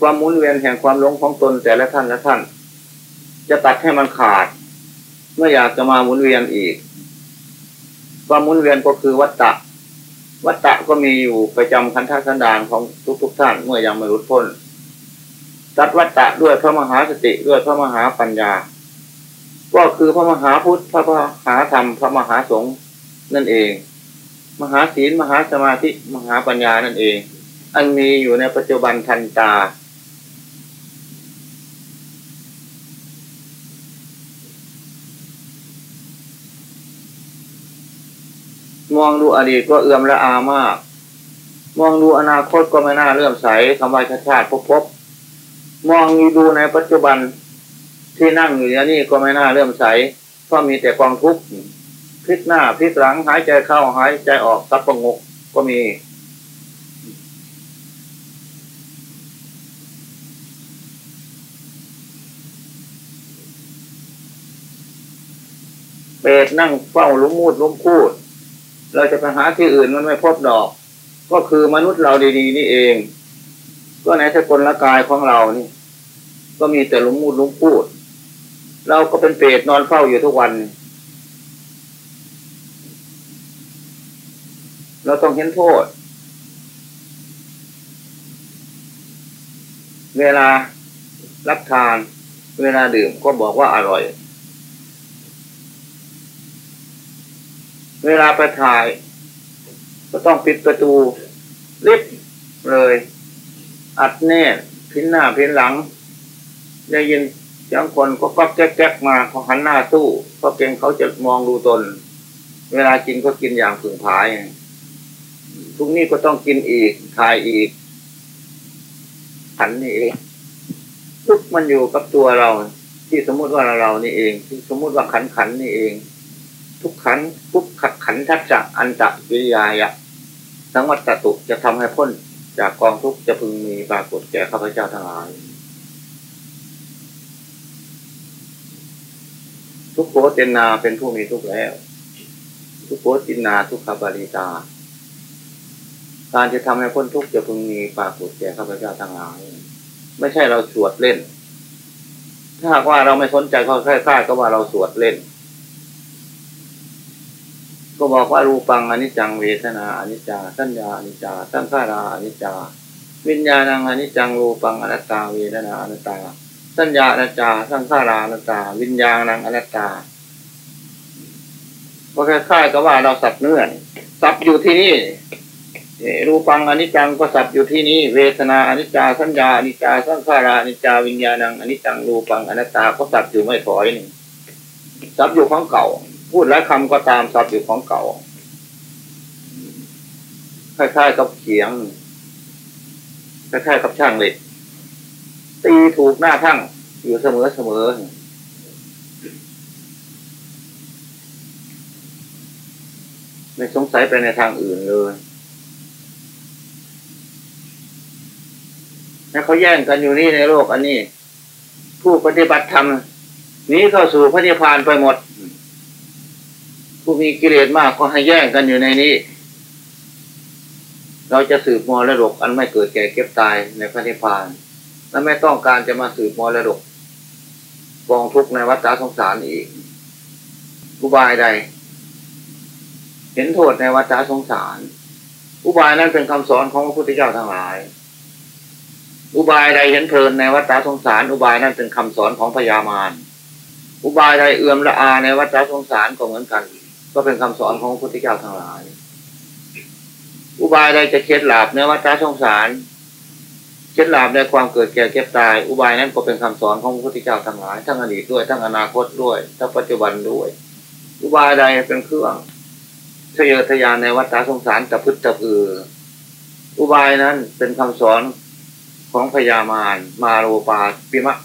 ความหมุนเวียนแห่งความหลงของตนแต่ละท่านละท่าน จะตัดให้มันขาดไม่อยากจะมาหมุนเวียนอีก ความหมุนเวียนก็คือวัตตะวัตตะก็มีอยู่ประจำคันธสันดานของทุกๆทท่านเมื่อยังไม่รุดพ้นตัดวัตตะด้วยพระมหาสติด้วยพระมหาปัญญา ก็คือพระมหาพุทธพระมหาธรรมพระมหาสงฆ์ นั่นเอง มหาศีลมหาสมาธิมหาปัญญานั่นเอง อันมีอยู่ในปัจจุบันทันตา มองดูอดีตก็เอื่อมละอามาก มองดูอนาคตก็ไม่น่าเลื่อมใสคำว่าชาติชาติพบพบมองดูในปัจจุบันที่นั่งอยู่นี่ก็ไม่น่าเลื่อมใสเพราะมีแต่กองทุกข์ พลิกหน้าพลิกหลังหายใจเข้าหายใจออกซับประงกก็มี เปรตนั่งเฝ้าลุ้มมูดลุ้มพูด เราจะไปหาที่อื่นมันไม่พบดอก ก็คือมนุษย์เราดีๆ นี่เอง ก็ในสกลละกายของเรานี่ ก็มีแต่ลุงมูดลุงพูด เราก็เป็นเปรตนอนเฝ้าอยู่ทุกวันเเราต้องเห็นโทษ เวลารับทาน เวลาดื่มก็บอกว่าอร่อย เวลาไปถ่าย ก็ต้องปิดประตูลิฟเลย อัดแน่พินหน้าพินหลัง ได้ยินเสียงคนก็ก๊อกแก๊กมาเขาหันหน้าสู้เพราะเก่งเขาจะมองดูตน เวลากินก็กินอย่างผึ่งผาย ทุกนี้ก็ต้องกินอีกถ่ายอีกขันนี่เองทุกมันอยู่กับตัวเรา ที่สมมุติว่าเรานี่เอง ที่สมมุติว่าขันขันนี่เอง ทุกขันทุกขัดขันทัศจะอันตะวิยายะสังวัตตุจะทำให้พ้นจากกองทุกจะพึงมีปรากฏแก่ข้าพเจ้าทั้งหลายทุกโคเจนาเป็นผู้มีทุกแล้ว ทุกโคจินนาทุกขบาริตา การจะทำให้พ้นทุกข์จะพึงมีปรากฏแก่ข้าพเจ้าทั้งหลายไม่ใช่เราสวดเล่น ถ้าหากว่าเราไม่สนใจเขาค่ค่ก็ว่าเราสวดเล่น ก็บอกว่ารูปังอนิจจังเวทนาอนิจจาสัญญาอนิจจาสังขาราอนิจจา วิญญาณังอนิจจังรูปังอนัตตาเวทนาอนัตตา สัญญาอนัตตาสังขาราอนัตตา วิญญาณังอนัตตาก็คล้ายๆกับว่าเราสับเนื้อสับอยู่ที่นี่ รูปังอนิจจังก็สับอยู่ที่นี้ เวทนาอนิจจาสัญญาอนิจจาสังขาราอนิจจาวิญญาณังอนิจจังรูปังอนัตตาก็สับอยู่ไม่ถอยนี่สับอยู่ของเก่า พูดหลายคำก็ตามสับอยู่ของเก่าคล้ายๆกับเขียงคล้ายๆกับช่างเหล็กตีถูกหน้าทั้งอยู่เสมอเสมอไม่สงสัยไปในทางอื่นเลย แล้วเขาแย่งกันอยู่นี่ในโลกอันนี้ ผู้ปฏิบัติธรรมนี้เข้าสู่พระนิพพานไปหมด ผู้มีกิเลสมากก็ให้แย่งกันอยู่ในนี้ เราจะสืบมรดกอันไม่เกิดแก่เก็บตายในพระนิพพาน และไม่ต้องการจะมาสืบมรดกกองทุกในวัฏสงสารอีกอุบายใด เห็นโทษในวัฏสงสาร อุบายนั้นเป็นคำสอนของพระพุทธเจ้าทั้งหลาย อุบายใดเห็นเพลินในวัฏสงสาร อุบายนั้นเป็นคำสอนของพญามารอุบายใดเอื่อมละอาในวัฏสงสารก็เหมือนกัน ก็เป็นคำสอนของพระพุทธเจ้าทั้งหลาย อุบายใดจะเคล็ดลับในวัฏสงสารเคล็ดลับในความเกิดแก่เก็บตาย อุบายนั้นก็เป็นคำสอนของพระพุทธเจ้าทั้งหลาย ทั้งอดีตด้วย ทั้งอนาคตด้วย ทั้งปัจจุบันด้วย อุบายใดเป็นเครื่องทะเยอทะยานในวัฏสงสารตะพึดตะพืออุบายนั้นเป็นคำสอน ของพญามารมาโรปาปิมะ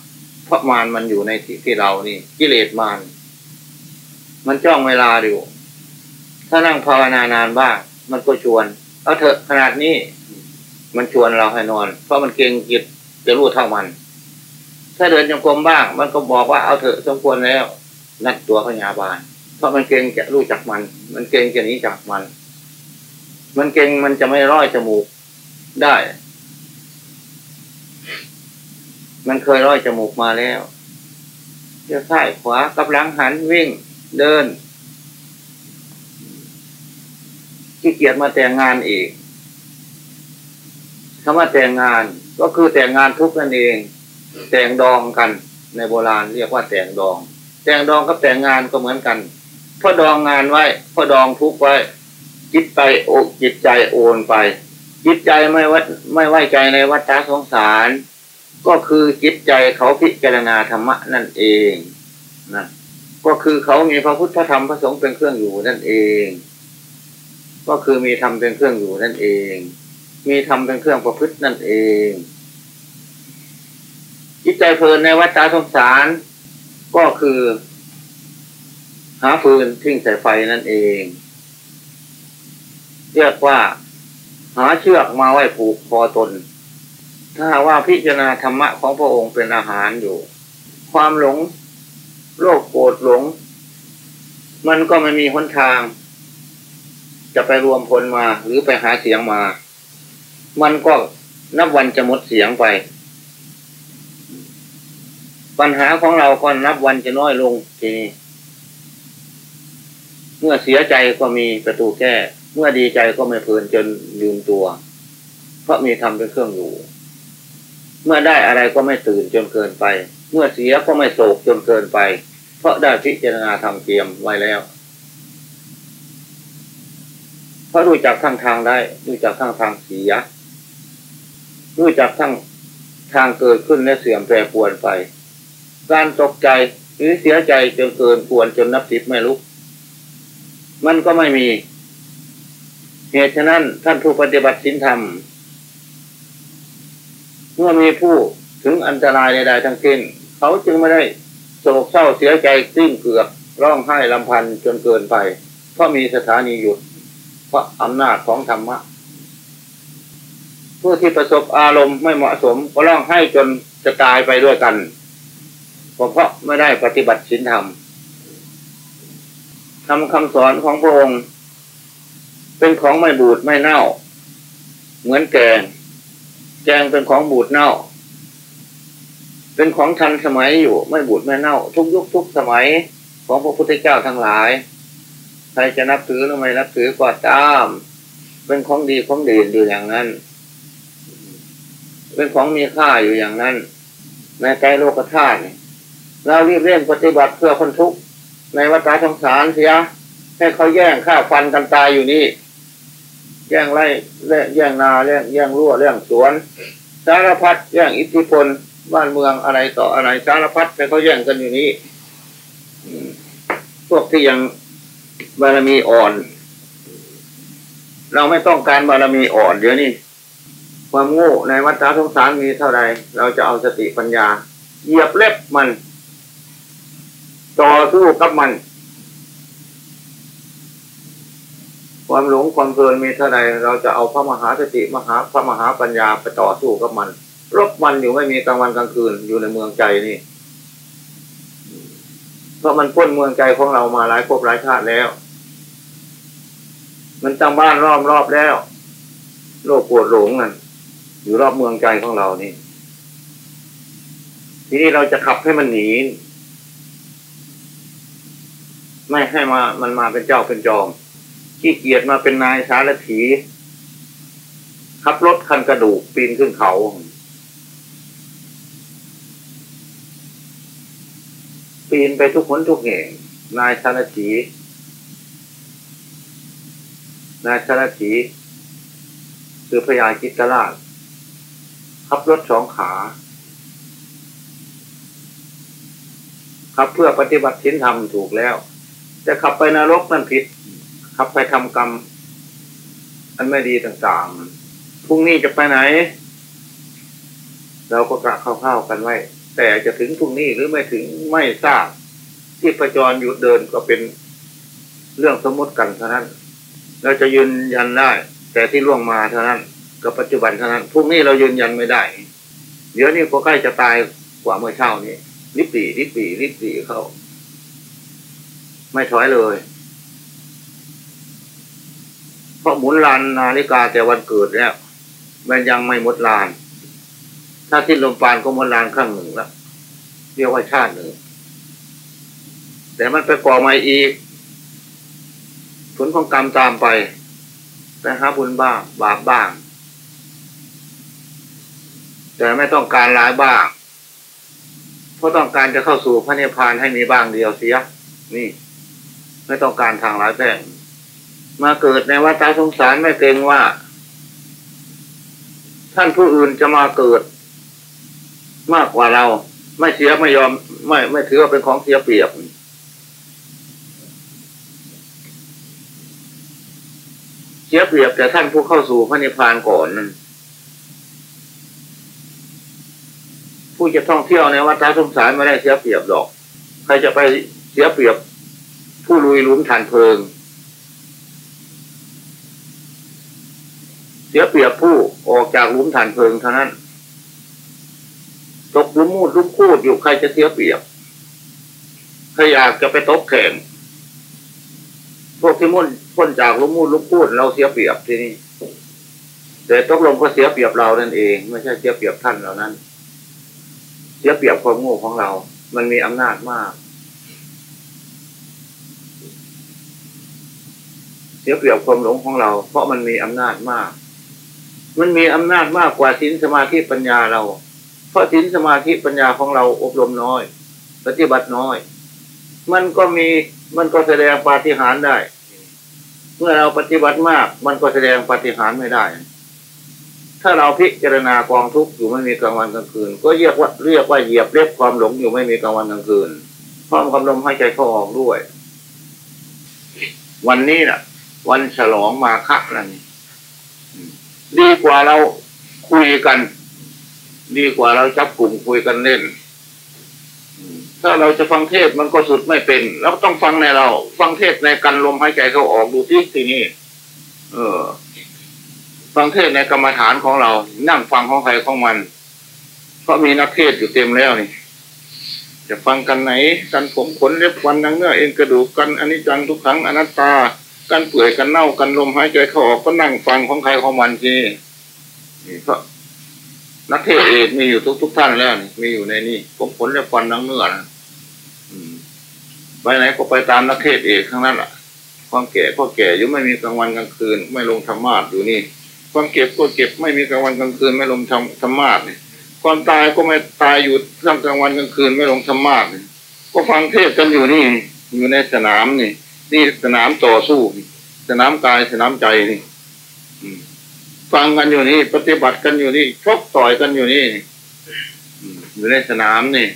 เพราะมารมันอยู่ในที่ที่เรานี่ กิเลสมารมันจ้องเวลาอยู่ ถ้านั่งภาวนานานบ้าง มันก็ชวน เอาเถอะขนาดนี้ มันชวนเราให้นอน เพราะมันเก่งจิตจะรู้เท่ามัน ถ้าเดินจงกรมบ้าง มันก็บอกว่าเอาเถอะสมควรแล้ว นัดตัวพยาบาล เพราะมันเก่งจะรู้จักมัน มันเก่งจะนี้จากมัน มันเก่งมันจะไม่ร้อยจมูกได้ มันเคยร้อยจมูกมาแล้วเลี้ยวซ้ายขวากับหลังหันวิ่งเดินขี้เกียจมาแต่งงานอีกคำว่าแต่งงานก็คือแต่งงานทุกนั่นเอง แต่งดองกันในโบราณเรียกว่าแต่งดอง แต่งดองกับแต่งงานก็เหมือนกันพอดองงานไว้พอดองทุกไว้ จิตไปโอจิตใจโอนไป จิตใจไม่วัดไม่ไว้ใจในวัฏสงสาร ก็คือจิตใจเขาพิจารณาธรรมะนั่นเองนะก็คือเขามีพระพุทธธรรมพระสงฆ์เป็นเครื่องอยู่นั่นเอง ก็คือมีธรรมเป็นเครื่องอยู่นั่นเอง มีธรรมเป็นเครื่องประพฤตินั่นเอง จิตใจเพลินในวัฏสงสาร ก็คือ หาฟืนทิ้งใส่ไฟนั่นเอง เรียกว่า หาเชือกมาไว้ผูกคอตน ถ้าว่าพิจารณาธรรมะของพระองค์เป็นอาหารอยู่ ความหลงโลกโกรธหลง มันก็ไม่มีหนทาง จะไปรวมพลมาหรือไปหาเสียงมา มันก็นับวันจะหมดเสียงไป ปัญหาของเราก็นับวันจะน้อยลงทีนี้เมื่อเสียใจก็มีประตูแก้ เมื่อดีใจก็ไม่เพลินจนลืมตัว เพราะมีธรรมเป็นเครื่องอยู่ เมื่อได้อะไรก็ไม่ตื่นจนเกินไป เมื่อเสียก็ไม่โศกจนเกินไป เพราะได้พิจารณาธรรมเตรียมไว้แล้วเพราะรู้จักทั้งทางได้รู้จักทั้งทางเสียรู้จักทั้งทางเกิดขึ้นและเสื่อมแปรปวนไป การตกใจหรือเสียใจจนเกินควรจนนับสิบไม่ลุก มันก็ไม่มี เหตุฉะนั้นท่านผู้ปฏิบัติศีลธรรม เมื่อมีผู้ถึงอันตรายใดๆทั้งสิ้น เขาจึงไม่ได้โศกเศร้าเสียใจสิ้นเกือบร้องไห้ลำพันจนเกินไป เพราะมีสถานีหยุด เพราะอำนาจของธรรมะผู้ที่ประสบอารมณ์ไม่เหมาะสมก็ร้องไห้จนจะตายไปด้วยกัน เพราะไม่ได้ปฏิบัติศีลธรรมทำคำสอนของพระองค์ เป็นของไม่บูดไม่เน่า เหมือนแกง แกงเป็นของบูดเน่า เป็นของทันสมัยอยู่ไม่บูดไม่เน่า ทุกยุคทุกสมัยของพระพุทธเจ้าทั้งหลาย ใครจะนับถือหรือไม่นับถือก็ตาม เป็นของดีของเด่นอยู่อย่างนั้น เป็นของมีค่าอยู่อย่างนั้น ในใจโลกธาตุเรารีบเร่งปฏิบัติเพื่อคนทุกข์ในวัฏสงสารเสียให้เขาแย่งข้าฟันกันตายอยู่นี่ แย่งไร่แย่งนาแย่งแย่งรั่วแย่งสวน สารพัดแย่งอิทธิพลบ้านเมืองอะไรต่ออะไรสารพัดให้เขาแย่งกันอยู่นี่พวกที่ยังบารมีอ่อน เราไม่ต้องการบารมีอ่อนเดี๋ยวนี้ความโง่ในวัฏสงสารมีเท่าไรเราจะเอาสติปัญญา เหยียบเล็บมัน ต่อสู้กับมัน ความหลงความเพลินมีเท่าใดเราจะเอาพระมหาสติมหาพระมหาปัญญาไปต่อสู้กับมันรบมันอยู่ไม่มีกลางวันกลางคืนอยู่ในเมืองใจนี่เพราะมันพ้นเมืองใจของเรามาหลายภพหลายชาติแล้ว มันตั้งบ้านรอบรอบแล้ว โลกปวดหลงนั่นอยู่รอบเมืองใจของเรานี่ ทีนี้เราจะขับให้มันหนีไม่ให้มา มันมาเป็นเจ้าเป็นจอม ขี้เกียจมาเป็นนายสารถีขับรถคันกระดูกปีนขึ้นเขา ปีนไปทุกคนทุกแห่งนายสารถีนายสารถีคือพญาจิตราชขับรถสองขาขับเพื่อปฏิบัติศีลธรรมถูกแล้ว จะขับไปนรกนั่นผิด ขับไปทำกรรม อันไม่ดีต่างๆ พรุ่งนี้จะไปไหน เราก็กะคร่าวๆกันไว้ แต่จะถึงพรุ่งนี้หรือไม่ถึงไม่ทราบ ที่ประจรหยุดเดินก็เป็นเรื่องสมมติกันเท่านั้น เราจะยืนยันได้ แต่ที่ล่วงมาเท่านั้น กับปัจจุบันเท่านั้น พรุ่งนี้เรายืนยันไม่ได้ เดี๋ยวนี้ก็ใกล้จะตายกว่าเมื่อเช้านี้ริบปีริบปีริบปีเข้า ไม่ถอยเลย ราะหมุนลานนาฬิกาแต่วันเกิดแล้วมันยังไม่หมดลาน ถ้าทิ้นลมปานก็หมดลานครั้งหนึ่งแล้วเรียกว่าชาติหนึ่ง แต่มันไปก่อใหม่อีก ผลของกรรมตามไปไปหาบุญบ้าง บาปบ้าง แต่ไม่ต้องการร้ายบ้าง เพราะต้องการจะเข้าสู่พระนิพพานให้มีบ้างเดียวเสีย นี่ ไม่ต้องการทางร้ายแป้ง มาเกิดในวัฏสงสารไม่เกรงว่า ท่านผู้อื่นจะมาเกิด มากกว่าเรา ไม่เสียไม่ยอม ไม่ไม่ถือว่าเป็นของเสียเปรียบเสียเปรียบแต่ท่านผู้เข้าสู่พระนิพพานก่อนนั้นผู้จะท่องเที่ยวในวัฏสงสารไม่ได้เสียเปรียบหรอก ใครจะไปเสียเปรียบ ผู้ลุยลุมฐานเพลิง สียเปรียบผู้ออกจากลุมฐานเพลิงเท่านั้น ตกลุมมูดลุมคูดอยู่ใครจะเสียเปรียบใครอยากจะไปตกแข่งพวกที่มุ่นพ้นจากลุมมูดลุมคูดเราเสียเปรียบที่นี่แต่ตกลงก็เสียเปรียบเรานั่นเองไม่ใช่เสียเปรียบท่านเหล่านั้น เสียเปรียบความโง่ของเรา มันมีอำนาจมาก เสียเปรียบความหลงของเรา เพราะมันมีอำนาจมาก มันมีอำนาจมากกว่าศีลสมาธิปัญญาเรา เพราะศีลสมาธิปัญญาของเราอบรมน้อย ปฏิบัติน้อย มันก็มีมันก็แสดงปาฏิหาริย์ได้ เมื่อเราปฏิบัติมาก มันก็แสดงปาฏิหาริย์ไม่ได้ ถ้าเราพิจารณากองทุกข์อยู่ไม่มีกลางวันกลางคืน ก็เรียกว่าเรียกว่าเหยียบเล็บความหลงอยู่ไม่มีกลางวันกลางคืนพร้อมกำลมหายใจเข้าออกด้วย วันนี้น่ะ วันฉลองมาฆะนั่น ดีกว่าเราคุยกัน ดีกว่าเราจับกลุ่มคุยกันเล่น ถ้าเราจะฟังเทศมันก็สุดไม่เป็น เราต้องฟังในเรา ฟังเทศในกันลมหายใจเขาออกดูที่ที่นี่ เออ ฟังเทศในกรรมฐานของเรา นั่งฟังของใครของมัน เพราะมีนักเทศอยู่เต็มแล้วนี่จะฟังกันไหน กันผมขนเล็บฟันนังเนื้อเอ็นกระดูกกันอันนี้จังทุกครั้งอนัตตา กันเปื่อยกันเน่ากันลมหายใจเข้าออกก็นั่งฟังของใครของมันทีนี่เพระนักเทศเอกมีอยู่ทุกทุกท่านแล้วนี่มีอยู่ในนี่ผมผลและฟันนังเนื้อนะไปไหนก็ไปตามนักเทศเอกทั้งนั้นแหละความแก่ก็แก่ยุ่ไม่มีกลางวันกลางคืน ไม่ลงธรรมาสอยู่นี่ ความเก็บก็เก็บไม่มีกลางวันกลางคืน ไม่ลงธรรธรรมาสนี่ความตายก็ไม่ตายอยู่ทั้งกลางวันกลางคืน ไม่ลงธรรมาสนี่ก็ฟังเทศกันอยู่นี่ อยู่ในสนามนี่ นี่สนามต่อสู้สนามกายสนามใจนี่ฟังกันอยู่นี่ ปฏิบัติกันอยู่นี่ชกต่อยกันอยู่นี่อยู่ในสนามนี่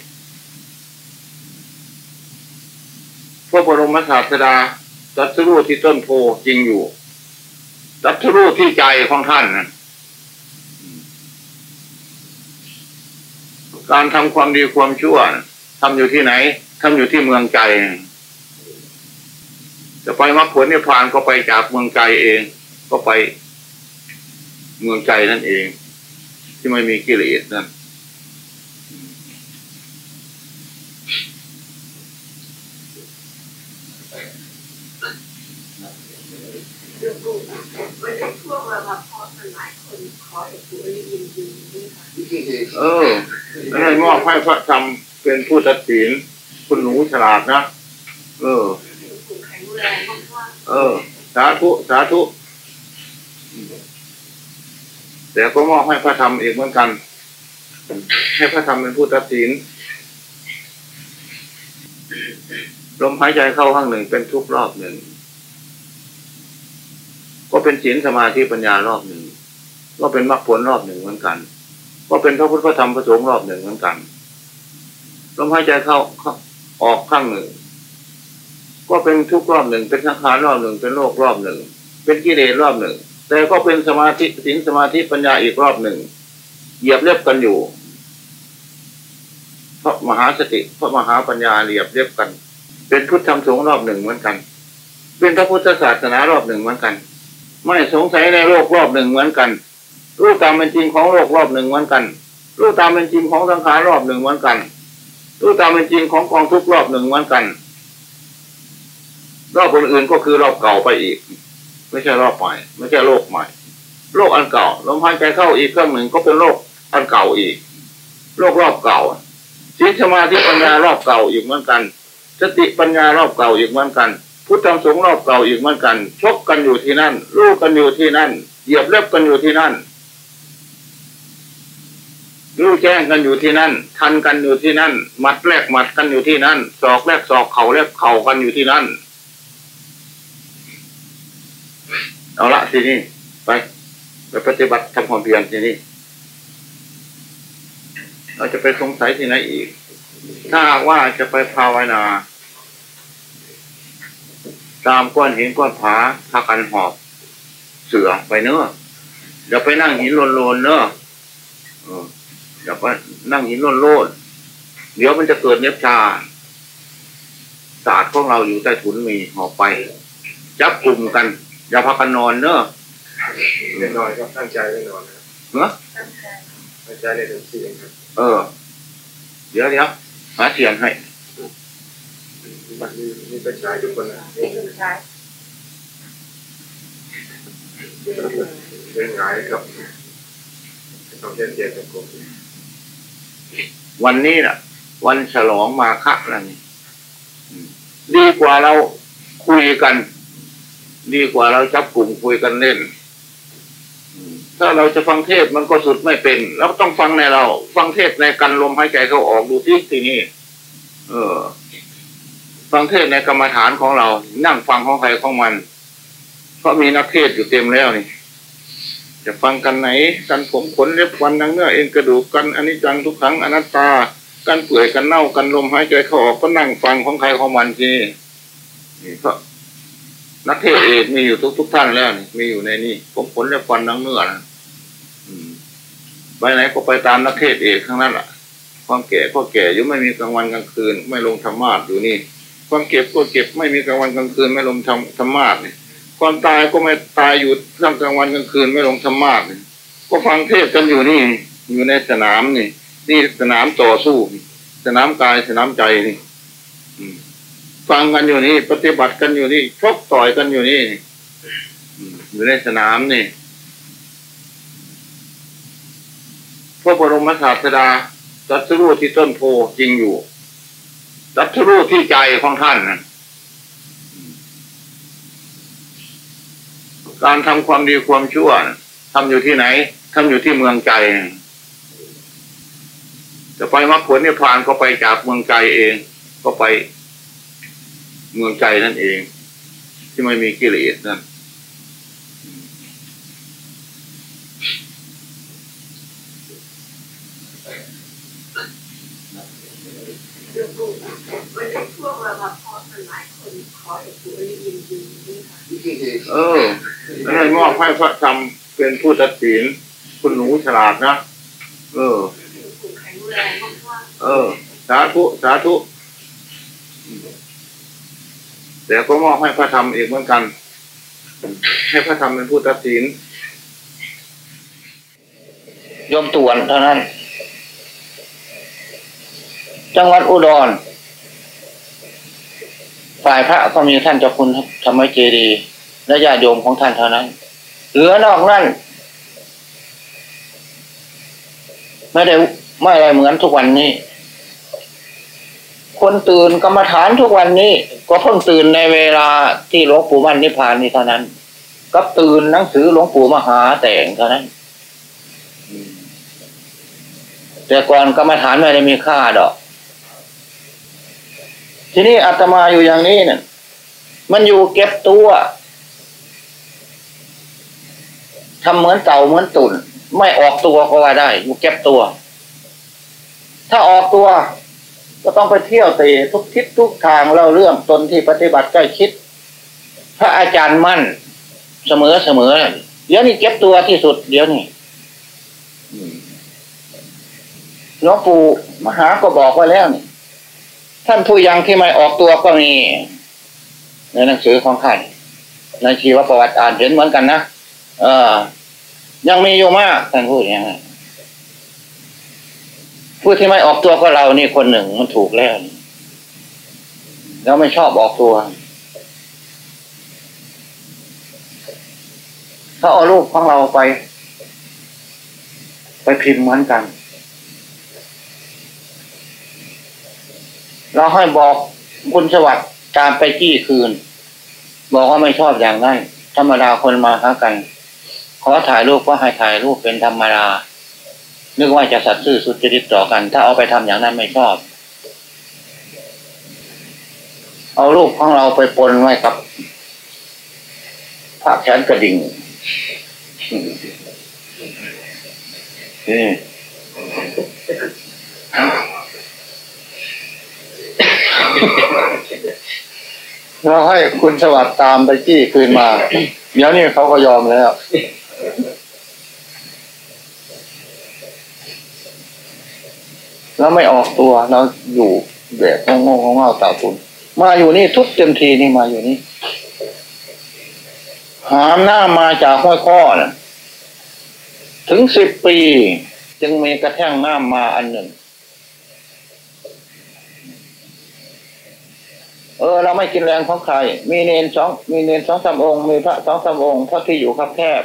พระบรมศาสดาตัตรู้ที่ต้นโพจริงอยู่ตัตรู้ที่ใจของท่านนะการทำความดีความชั่วทำอยู่ที่ไหนทำอยู่ที่เมืองใจ จะไปมรรคผลนิพพานก็ไปจากเมืองใจเอง ก็ไปเมืองใจนั่นเอง ที่ไม่มีกิเลสนั่นเออให้มอบให้พระธรรมเป็นผู้ตัดสิน คุณหนูฉลาดนะ เออ เออ สาธุ สาธุ แต่ก็มอบให้พระธรรมเองเหมือนกัน ให้พระธรรมเป็นผู้ตัดสิน ลมหายใจเข้าข้างหนึ่งเป็นทุกรอบหนึ่ง ก็เป็นศีลสมาธิปัญญารอบหนึ่ง ก็เป็นมรรคผลรอบหนึ่งเหมือนกัน ก็เป็นพระพุทธธรรมพระสงฆ์รอบหนึ่งเหมือนกัน ลมหายใจเข้าออกข้างหนึ่ง ก็เป็นทุกรอบหนึ่ง เป็นสังขารรอบหนึ่ง เป็นโลกรอบหนึ่ง เป็นกิเลสรอบหนึ่ง แต่ก็เป็นสมาธิสินสมาธิปัญญาอีกรอบหนึ่ง เหยียบเรียบกันอยู่เพราะมหาสติเพราะมหาปัญญาเหยียบเรียบกัน เป็นพุทธธรรมสงฆ์รอบหนึ่งเหมือนกัน เป็นพระพุทธศาสนารอบหนึ่งเหมือนกัน ไม่สงสัยในโลกรอบหนึ่งเหมือนกัน รู้ตามเป็นจริงของโลกรอบหนึ่งเหมือนกันรู้ตามเป็นจริงของสังขารรอบหนึ่งเหมือนกันรู้ตามเป็นจริงของกองทุกรอบหนึ่งเหมือนกัน รอบอื่นๆก็คือรอบเก่าไปอีก ไม่ใช่รอบใหม่ ไม่ใช่โลกใหม่ โลกอันเก่าลมหายใจเข้าอีกเครื่องหนึ่งก็เป็นโลกอันเก่าอีก โลกรอบเก่าศีลสมาธิปัญญารอบเก่าอีกเหมือนกัน สติปัญญารอบเก่าอีกเหมือนกัน พุทธธรรมสงฆ์รอบเก่าอีกเหมือนกัน ชกกันอยู่ที่นั่นลูกกันอยู่ที่นั่น เหยียบเล็บกันอยู่ที่นั่นรู้แจ้งกันอยู่ที่นั่น ทันกันอยู่ที่นั่น มัดแลกมัดกันอยู่ที่นั่นศอกแลกศอกเข่าแลกเข่ากันอยู่ที่นั่น เอาละทีนี้ไปไปปฏิบัติทำความเพียรทีนี้ เราจะไปสงสัยที่ไหนอีก ถ้าว่าจะไปภาวนา ตามก้อนหินก้อนผาพากันหอบ เสือไปเนื้อเดี๋ยวไปนั่งหินโลนๆเนื้อเดี๋ยวไปนั่งหินโลนๆเดี๋ยวมันจะเกิดเนบชาศาสตร์ของเราอยู่ใต้ถุนมีหอบไป จับกลุ่มกัน อย่าพักกันนอนเนอะไม่นอนครับตั้งใจไม่นอนนะครับเนอะตั้งใจในเต็มที่ครับ เออ เดี๋ยวเดี๋ยวหาเทียนให้มีมีเป็นชายทุกคนนะเป็นไงครับต้องเทียนเทียนกับผมวันนี้น่ะ วันฉลองมาคะแล้วนี่อืมดีกว่าเราคุยกัน ดีกว่าเราจับกลุ่มคุยกันเล่น ถ้าเราจะฟังเทศมันก็สุดไม่เป็นเราก็ต้องฟังในเรา ฟังเทศในกันลมหายใจเขาออกดูที่ทีนี้เออ ฟังเทศในกรรมฐานของเรา นั่งฟังของใครของมัน เพราะมีนักเทศอยู่เต็มแล้วนี่ จะฟังกันไหน กันผมขนเล็บฟันนังเนื้อเอ็นกระดูกกันอันนี้จังทุกครั้งอนัตตา กันเปื่อยกันเน่ากันลมหายใจเขาออกก็นั่งฟังของใครของมันทีนี่เพราะ นักเทศเอกมีอยู่ทุกทุกท่านแล้วนี่มีอยู่ในนี่ผมขนเล็บฟันนังเนื้อนะไปไหนก็ไปตามนักเทศเอกทั้งนั้นแหละความแก่ก็แก่อยู่ไม่มีกลางวันกลางคืน ไม่ลงธรรมาสอยู่นี่ ความเก็บก็เก็บไม่มีกลางวันกลางคืน ไม่ลงธรรมธรรมาสนี่ยความตายก็ไม่ตายอยู่ทั้งกลางวันกลางคืนไม่ลงธรรมาสนี่ยก็ฟังเทศกันอยู่นี่ อยู่ในสนามนี่ นี่สนามต่อสู้ สนามกายสนามใจนี่ ฟังกันอยู่นี่ ปฏิบัติกันอยู่นี่ชกต่อยกันอยู่นี่อยู่ในสนามนี่พระบรมศาสดาตรัสรู้ที่ต้นโพจริงอยู่ตรัสรู้ที่ใจของท่านนะอืมการทำความดีความชั่วน่ะทำอยู่ที่ไหนทำอยู่ที่เมืองใจจะไปมรรคผลนิพพานก็ไปจากเมืองใจเอง ก็ไป เมืองใจนั่นเอง ที่ไม่มีกิเลสนั่นพวกเรามาพอกันหลายคนขอให้ผู้ได้ยินดีด้วยค่ะเออแล้วให้มอบให้พระธรรมเป็นผู้ตัดสิน คุณหนูฉลาดนะ เออคุณแข็งแรงมากเออ สาธุ สาธุอืม แต่ก็มอบให้พระธรรมอีกเหมือนกัน ให้พระธรรมเป็นผู้ตัดสินยมตวนเท่านั้น จังหวัดอุดร ฝ่ายพระก็มีท่านเจ้าคุณธรรมเจดีและญาติโยมของท่านเท่านั้น เหลือนอกนั้นไม่ได้ไม่อะไรเหมือนทุกวันนี้ คนตื่นกรรมฐานทุกวันนี้ ก็เพิ่งตื่นในเวลาที่หลวงปู่มั่นนิพพานนี้เท่านั้นกับตื่นหนังสือหลวงปู่มหาแต่งเท่านั้น แต่ก่อนกรรมฐานไม่ได้มีค่าดอก ทีนี้อาตมาอยู่อย่างนี้เนี่ยมันอยู่เก็บตัวทำเหมือนเต่าเหมือนตุ่น ไม่ออกตัวก็ว่าได้ อยู่เก็บตัว ถ้าออกตัว ก็ต้องไปเที่ยวเตะทุกทิศทุกทางเล่าเรื่องตนที่ปฏิบัติใกล้ชิด พระอาจารย์มั่นเสมอเสมอเดี๋ยวนี้เก็บตัวที่สุด เดี๋ยวนี้หลวงปู่มหาก็บอกไว้แล้วนี่ท่านผู้ยังที่ไม่ออกตัวก็มี ในหนังสือของท่านในชีวประวัติอ่านเห็นเหมือนกันนะเออ ยังมีอยู่มากท่านพูดอย่างนี้ ผู้ที่ไม่ออกตัวก็เรานี่คนหนึ่งมันถูกแล้วแล้วไม่ชอบออกตัวถ้าเอารูปของเราไป ไปพิมพ์เหมือนกัน เราให้บอกคุณสวัสดิ์ตามไปจี้คืน บอกว่าไม่ชอบอย่างนั้นธรรมดาคนมาหากัน ขอถ่ายรูปก็ให้ถ่ายรูปเป็นธรรมดา นึกว่าจะสัตย์ซื่อสุจริตต่อกัน ถ้าเอาไปทำอย่างนั้นไม่ชอบ เอารูปของเราไปปนไว้กับภาพแขนกระดิ่งนี่เราให้คุณสวัสดิ์ตามไปจี้คืนมา เดี๋ยวนี้เขาก็ยอมแล้ว แล้วไม่ออกตัวเราอยู่แบบงงงๆเงาเต่าตุนมาอยู่นี่ทุกเต็มทีนี่มาอยู่นี่ หามหน้ามาจากห้วยข้อนะถึงสิบปี จึงมีกระแท่งน้ำมาอันหนึ่ง เออ เราไม่กินแรงของใคร มีเนนสองมีเนนสองสามองค์ มีพระสองสามองค์เพราะที่อยู่ครับแคบ